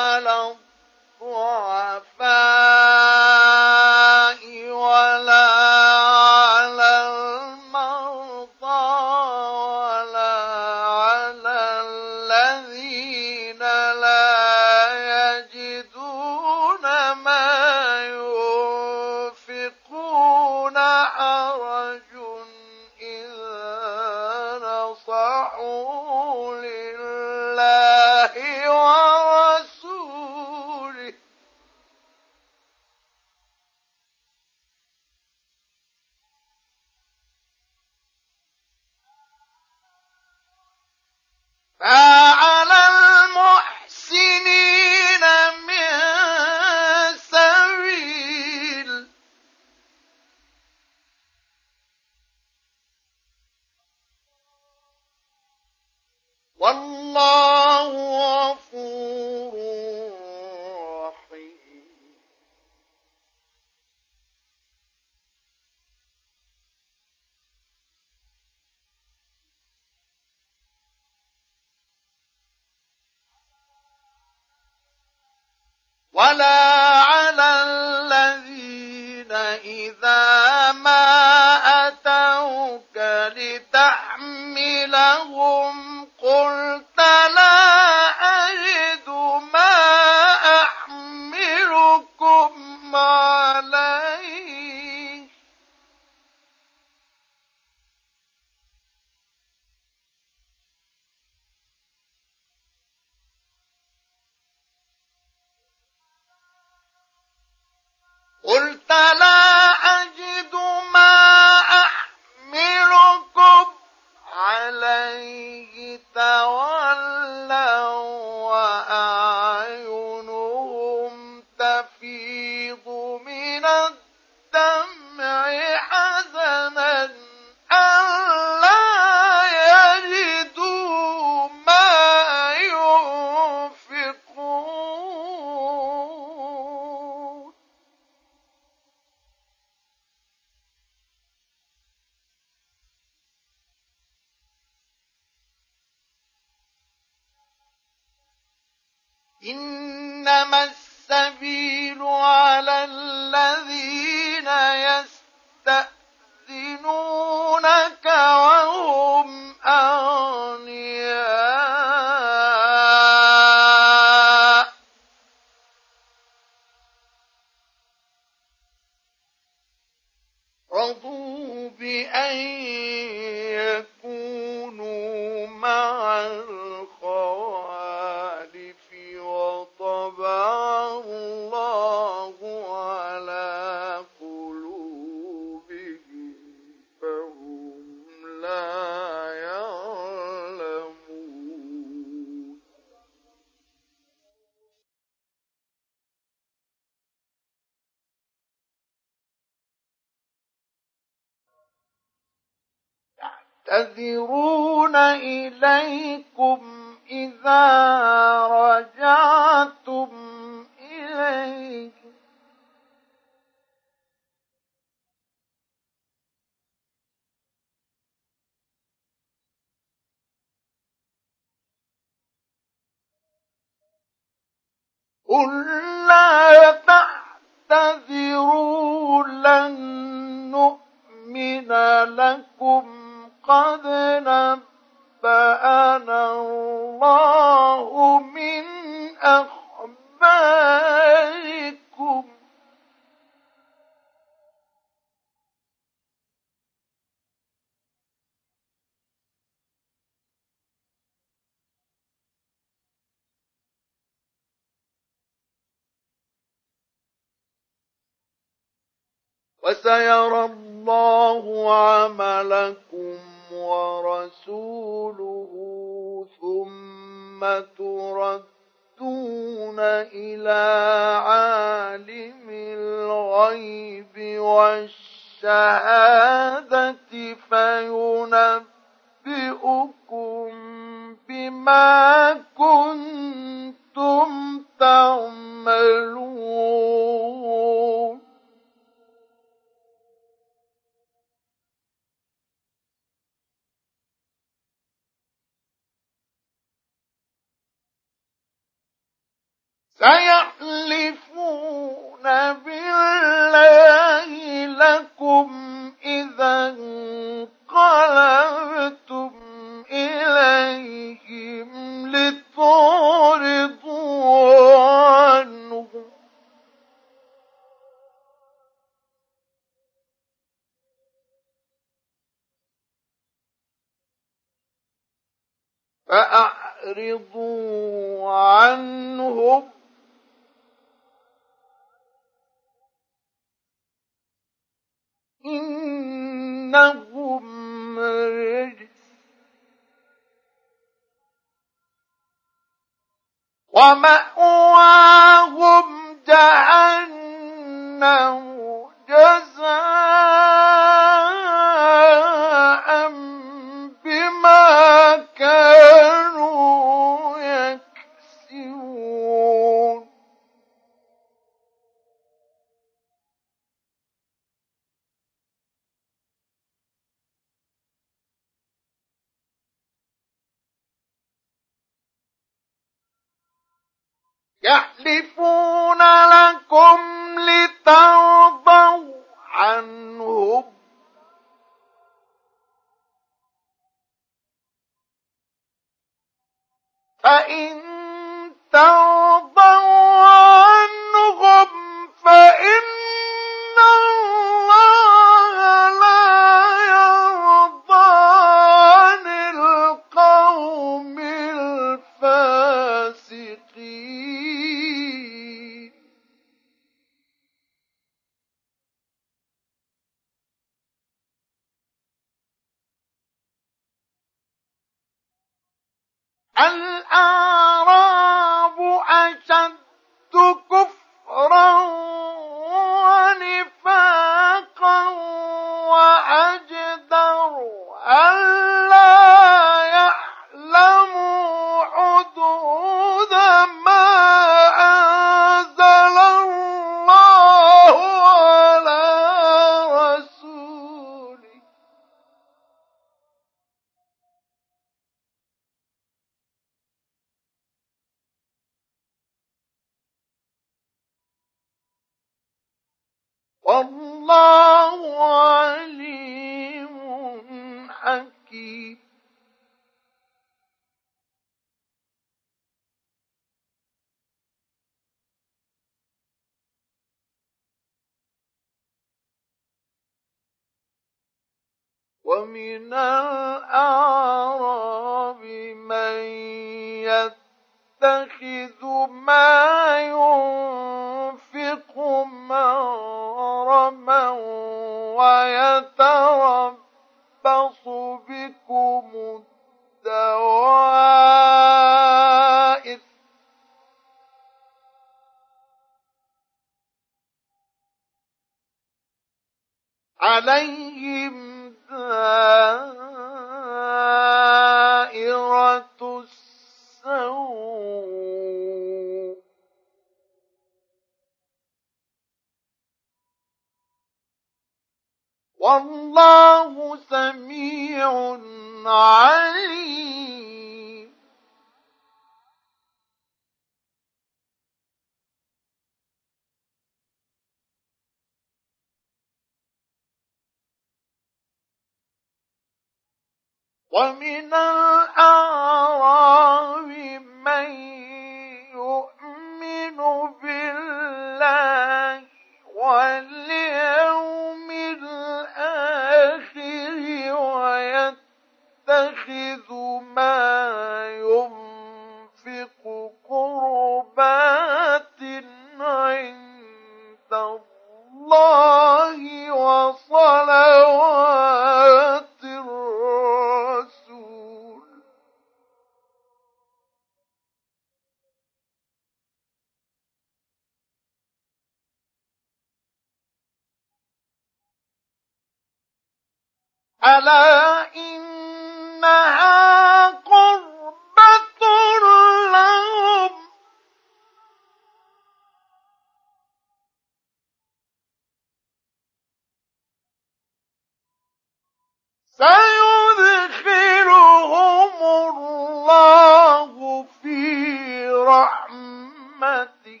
في رحمته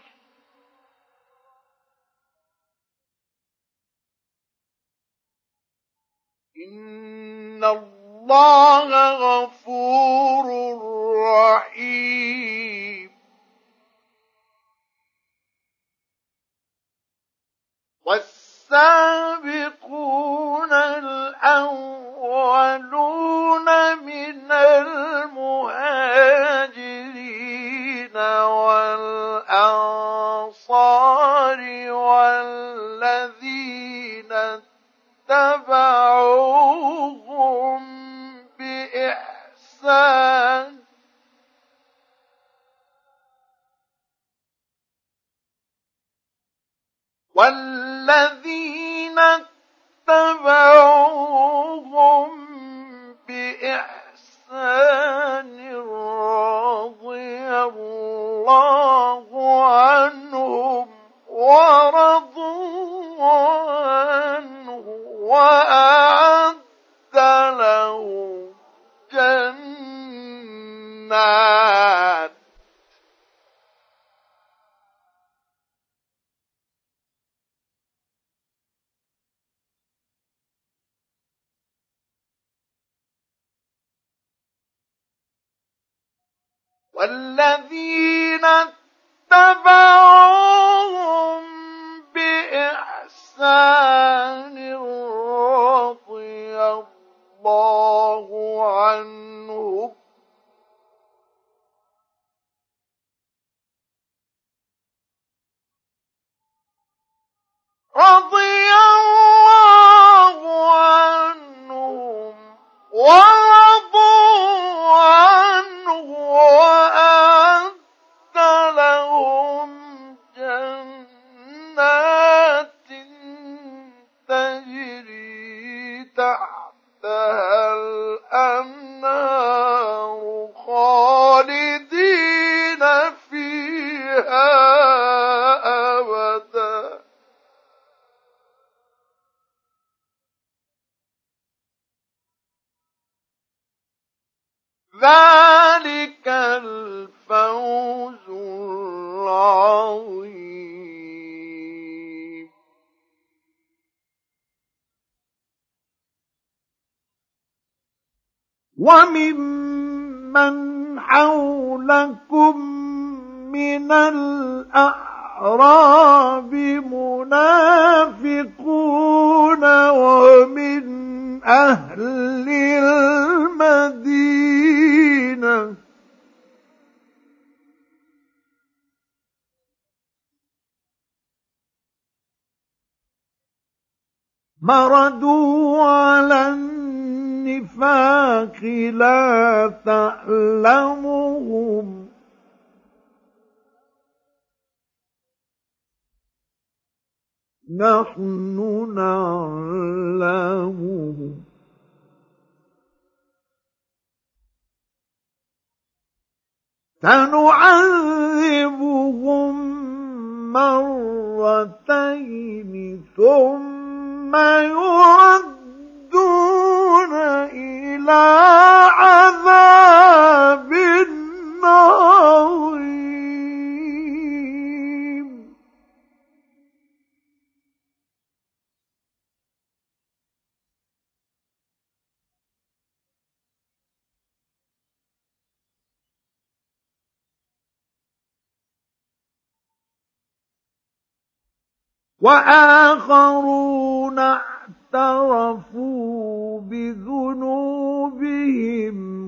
إن الله غفور tan وآخرون اعترفوا بذنوبهم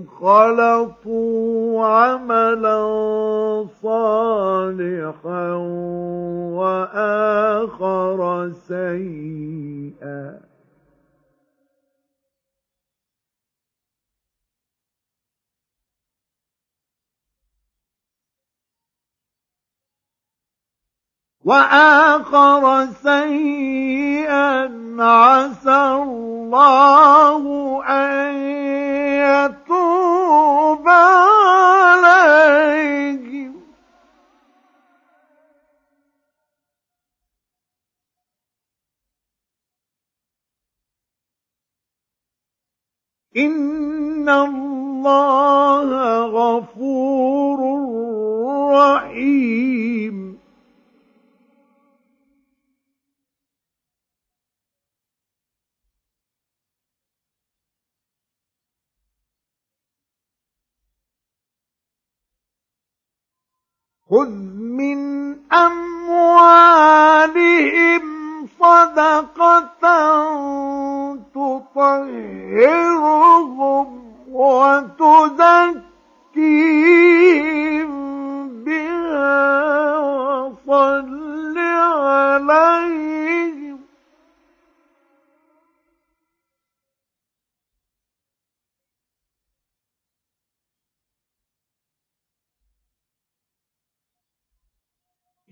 خلطوا عملا صالحا وآخر سيئا. وآخر سيئا عسى الله أن يتوب عليهم. إن الله غفور رحيم. خذ من أموالهم صدقة تطهرهم وتزكيهم بها وصل عليهم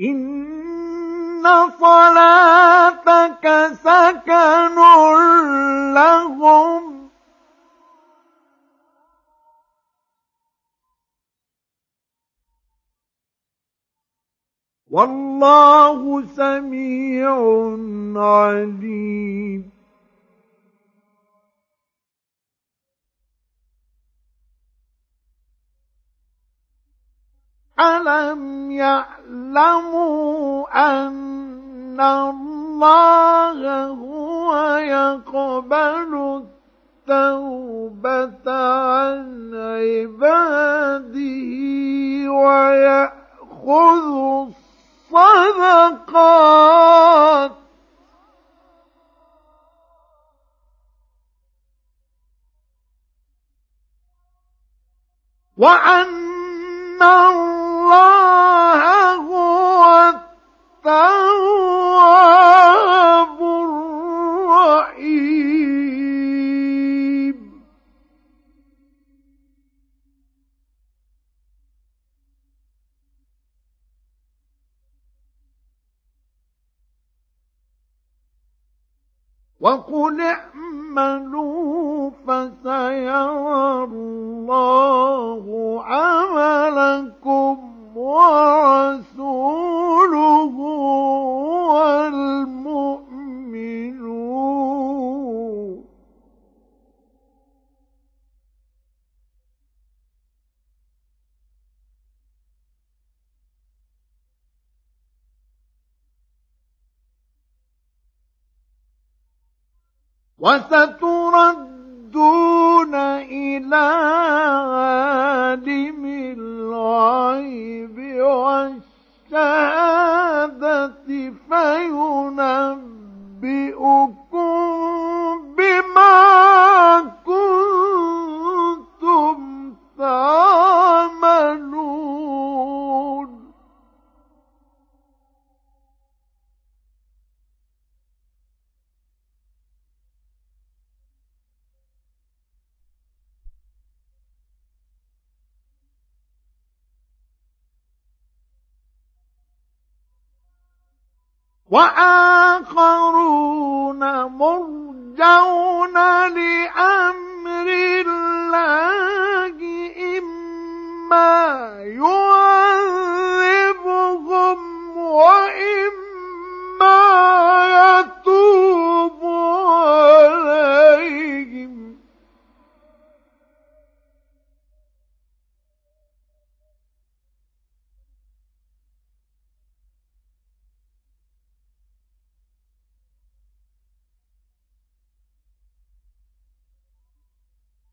إن صلاتك سكن لهم. والله سميع عليم. ألم يعلموا أن الله هو يقبل التوبة عن عباده ويأخذ الصدقات. وأن الله هو التواب وقل اعملوا فسيرى الله عملكم ورسوله والمؤمنون وستردون إلى عالم الغيب والشهادة فينبئكم بما كنتم تعملون. وآخرون مرجون لأمر الله إما يعذبهم وإما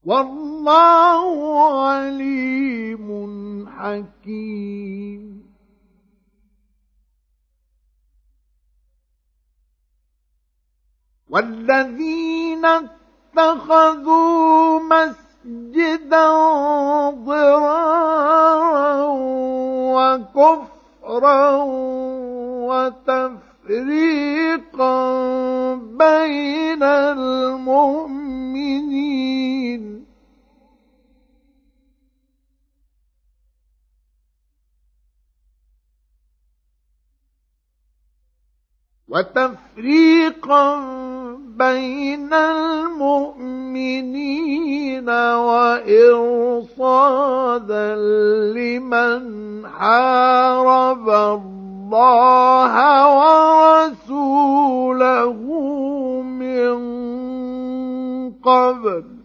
والله عليم حكيم. والذين اتخذوا مسجدا ضرارا وكفرا وتفريقا بين المؤمنين. وتفريقا بين المؤمنين وإرصادا لمن حارب الله. ورسوله من قبل.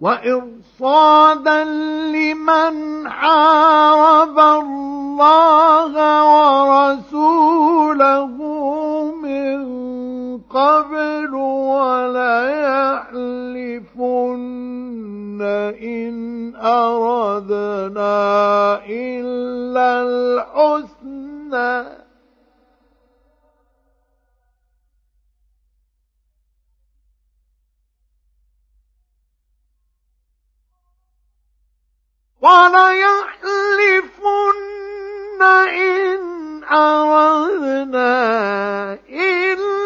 وإرصادا لمن حارب الله ورسوله قبل وليحلفن إن أردنا إلا الحسنى. وليحلفن إن أردنا إلا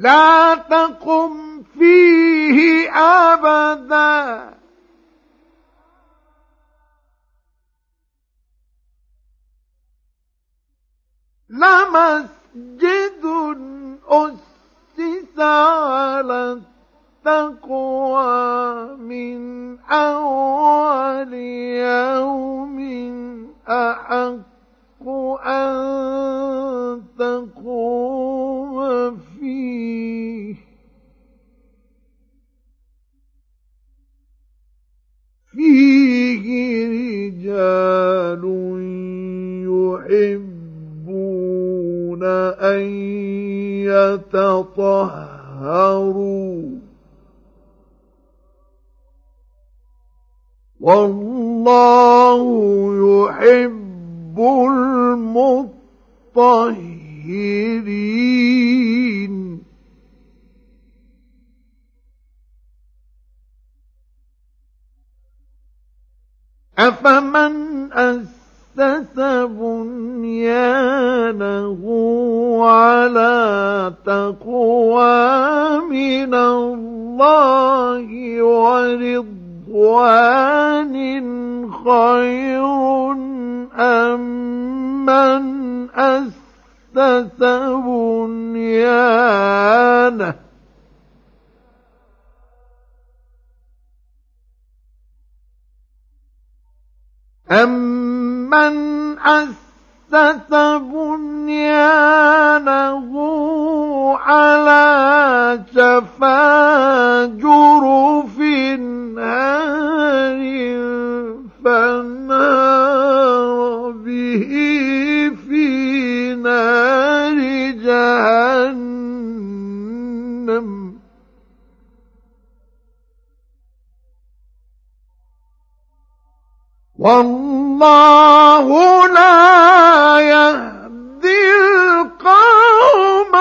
لا تقم فيه أبدا لمسجد أسس على التقوى من أول يوم أحق أن تقوم فيه. فيه رجال يحبون أن يتطهروا. والله يحب المطهرين. أفمن أسس بنيانه على تقوى من الله ورضوانه رضوان خير أم من أسس بنيانه أمن أسس بنيانه على شفا جرف نار فالنار به في نار جهنم والله لا يهدي القوم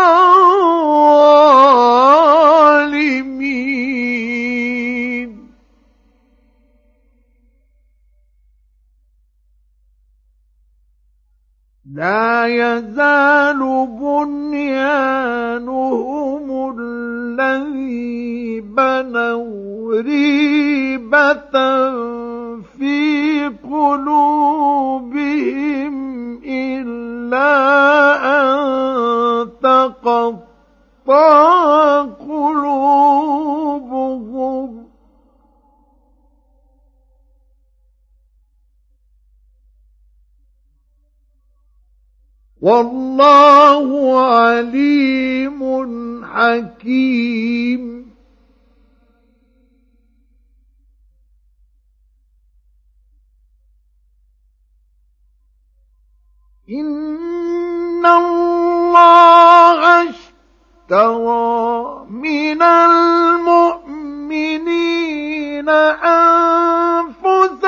لا يزال بنيانهم الذي بنوا ريبة في قلوبهم إلا أن تقطع قلوبهم والله عليم حكيم. إن الله اشترى من المؤمنين أنفسهم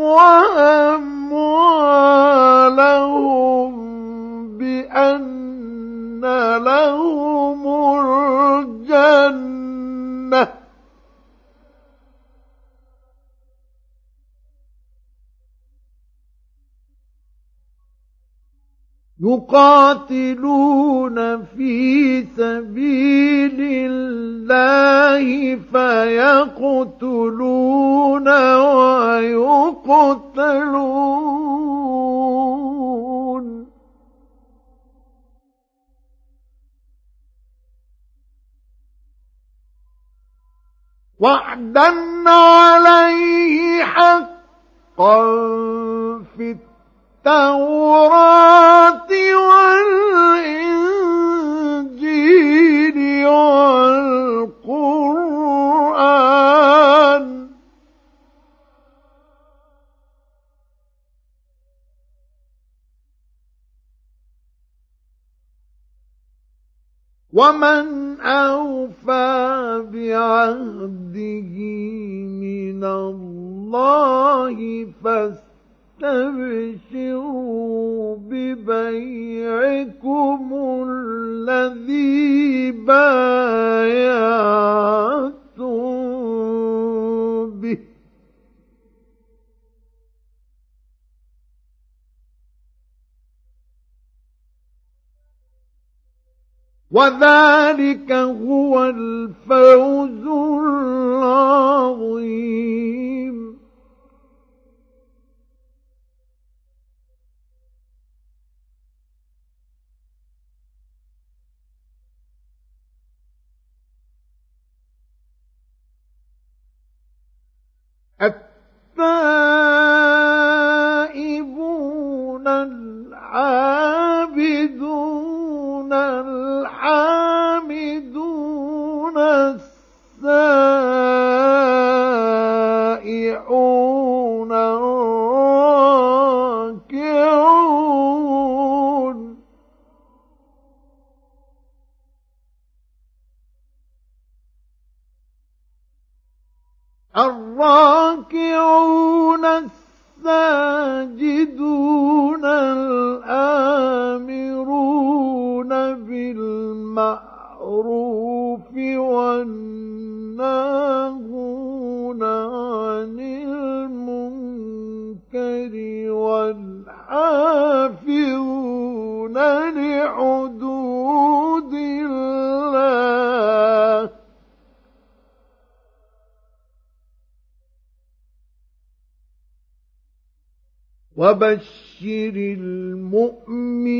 وأموالهم بأن لهم الجنة. يقاتلون في سبيل الله فيقتلون ويقتلون. وعدا عليه حقا في التوراة والإنجيل والقرآن ومن أوفى بعهده من الله فاستبشروا ببيعكم الذي بايعتم به وذلك هو الفوز العظيم. التائبون العابدون الحامدون السائحون الراكعون الراكعون الساجدون الآمرون بالمعروف والناهون عن المنكر والحافظون لحدود الله وبشر المؤمنين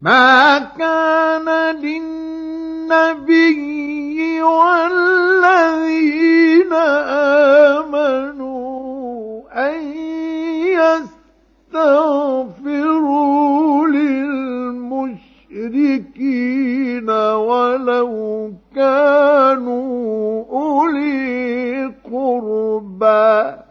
ما كان للنبي والذين آمنوا أن يستغفروا للمشركين ولو كانوا أولي قربى.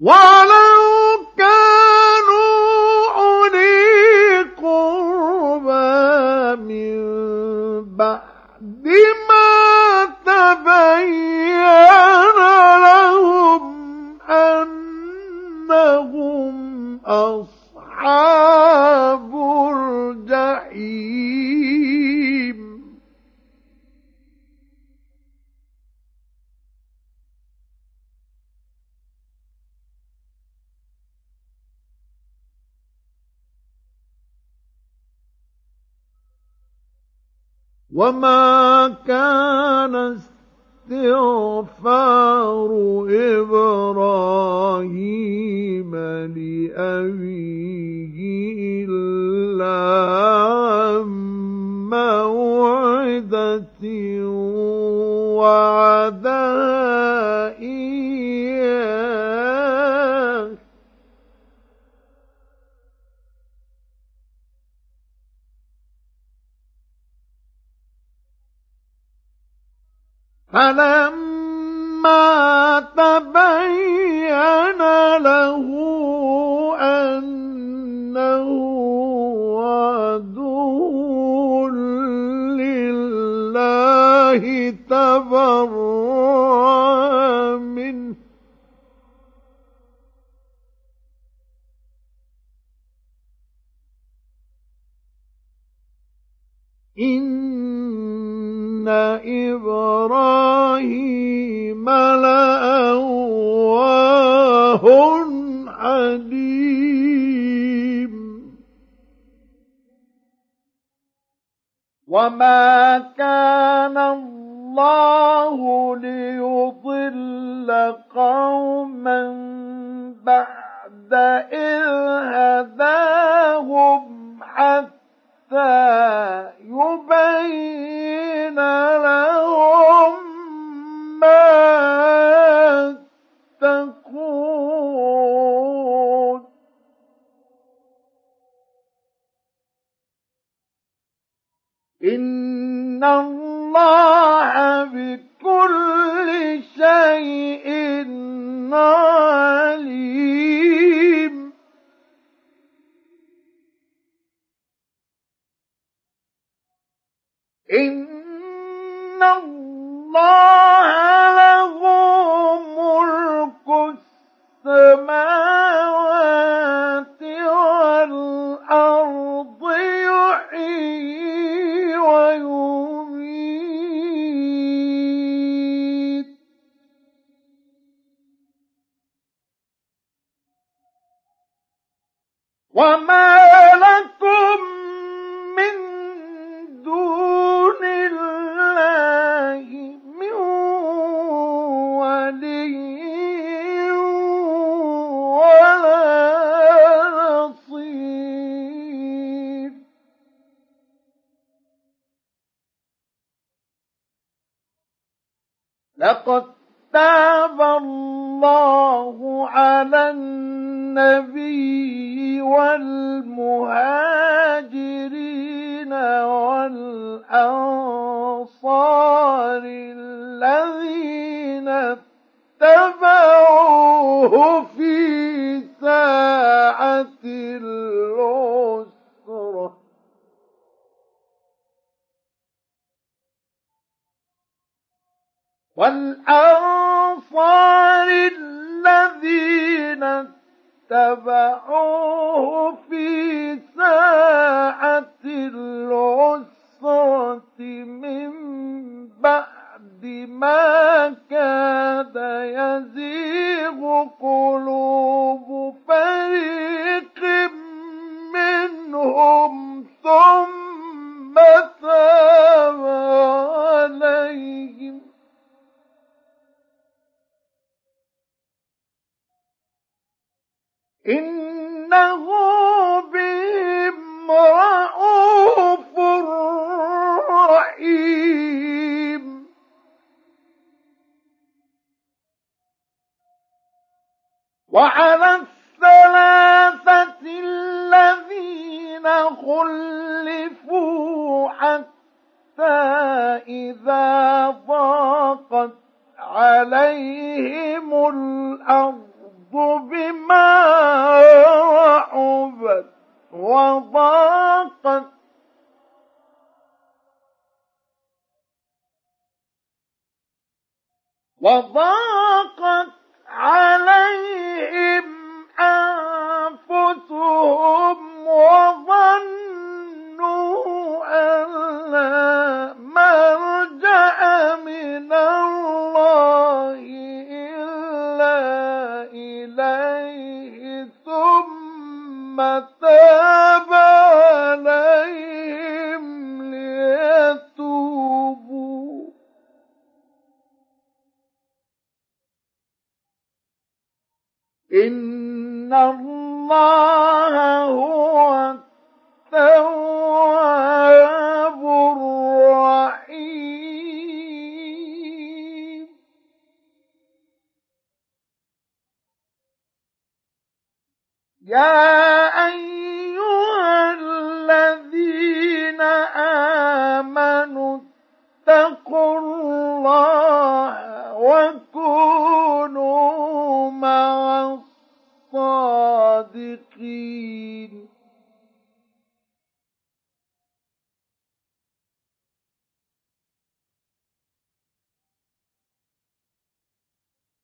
ولو كانوا أولي قربى من بعد ما تبين لهم أنهم أصحاب الجحيم. وما كان استغفار إبراهيم لأبيه إلا عن موعدة وعدها فلما تبين له أنه عدو لله تبرأ وما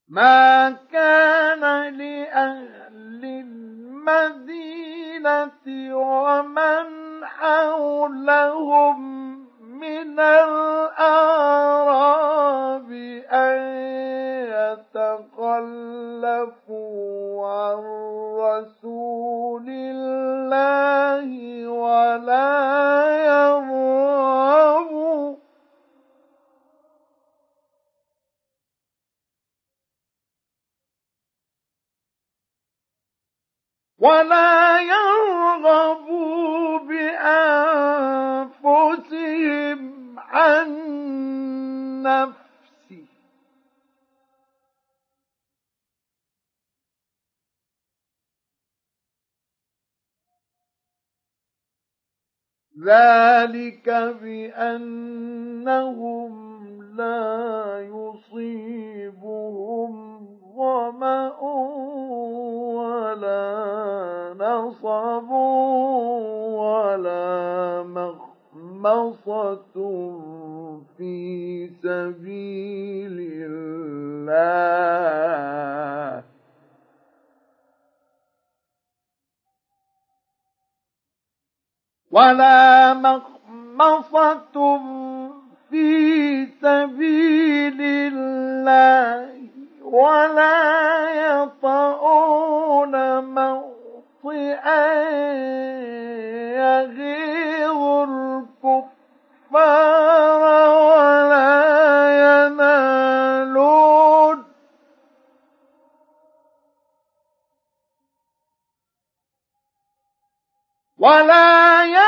ما كان لأهل المدينة ومن حولهم من الأعراب أن يتخلفوا عن رسول الله ولا يرغبوا ولا يرغبوا بأنفسهم عن نفسه. ذلك بأنهم لا يصيبهم ظمأ ولا نصب ولا مخمصة في سبيل الله ولا مخمصة في سبيل الله ولا يطؤون موطئا يغيظ الكفار ولا ينالون. ولا ينالون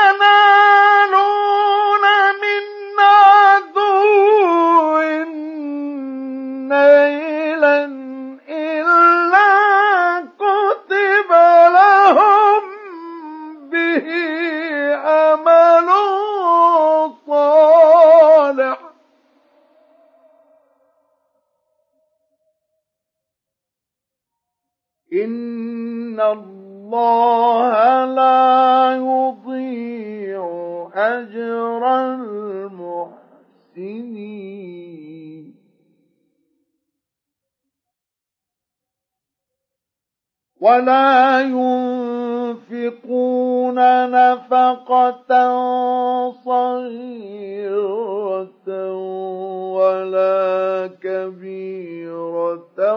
الله لا يضيع أجر المحسنين. ولا ينفقون نفقة صغيرة ولا كبيرة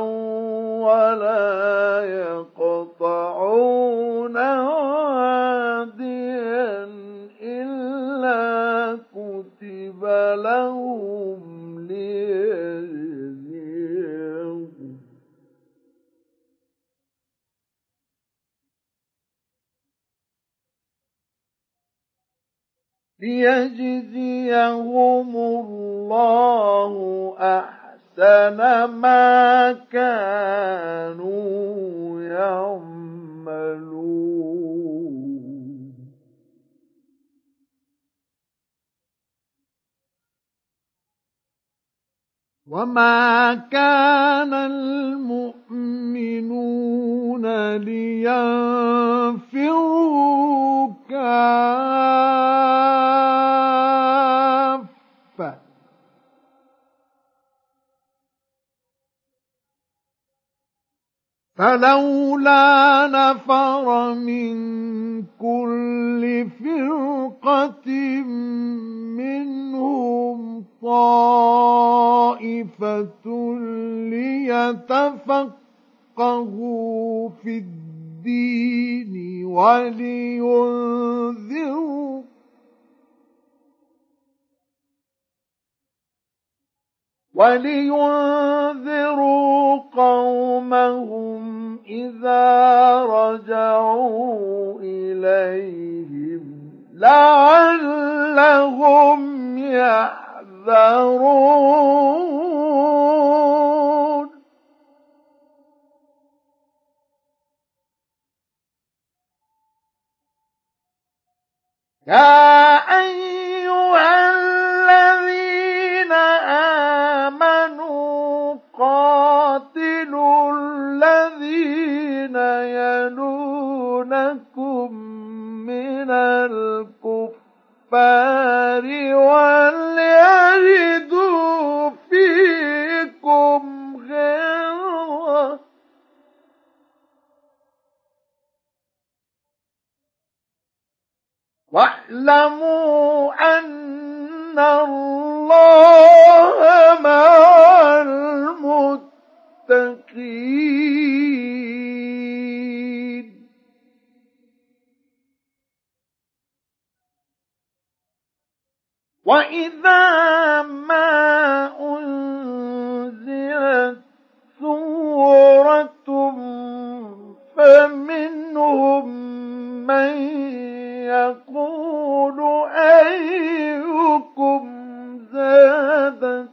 ولا يقطعون واديا إلا كتب لهم ليجزيهم الله أحسن ما كانوا يعملون. وما كان المؤمنون لينفروا كافة فلولا نفر من كل فرقة منهم طائفة ليتفقهوا في الدين ولينذروا ولينذروا قومهم إذا رجعوا إليهم لعلهم يحذرون. يا أيها الذين آمنوا قاتلوا الذين يلونكم من الكفار وليجدوا فيكم غيره واعلموا أن الله مع المتقين. وإذا ما أنزلت سورة فمنهم من يقول أيكم زادته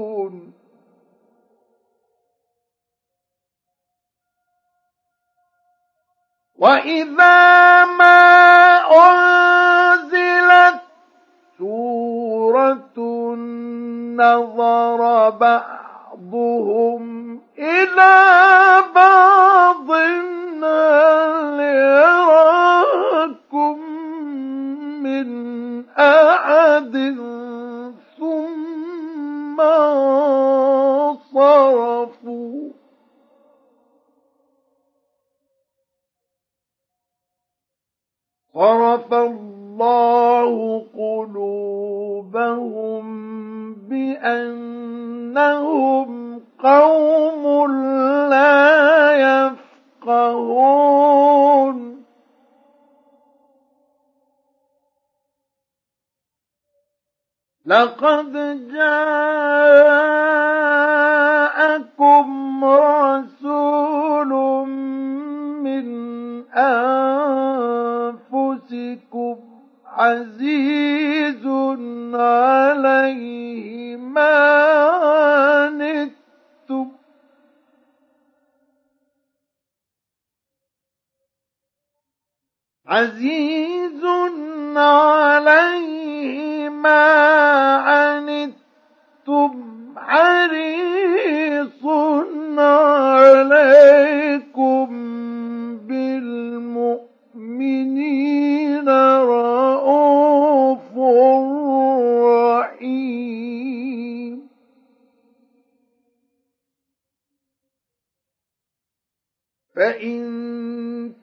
وإذا ما أنزلت سورة نظر بعضهم إلى بعض هل يراكم من أحد ثم صرفوا صرف الله قلوبهم بأنهم قوم لا يفقهون لقد جاءكم رسول من أنفسكم عزيز عليه ما عنتم. عزيز عليه ما عنتم. حريص عليكم. بالمؤمنين رؤوف رحيم. فإن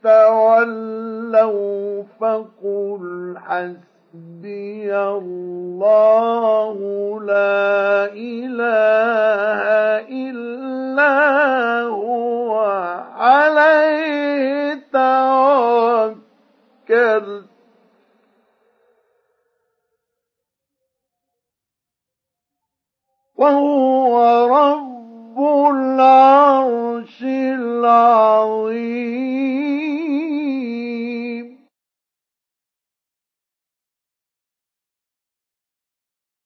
تولوا فقل حسبي الله لا إله إلا هو. عليه توكلت وهو رب العرش العظيم.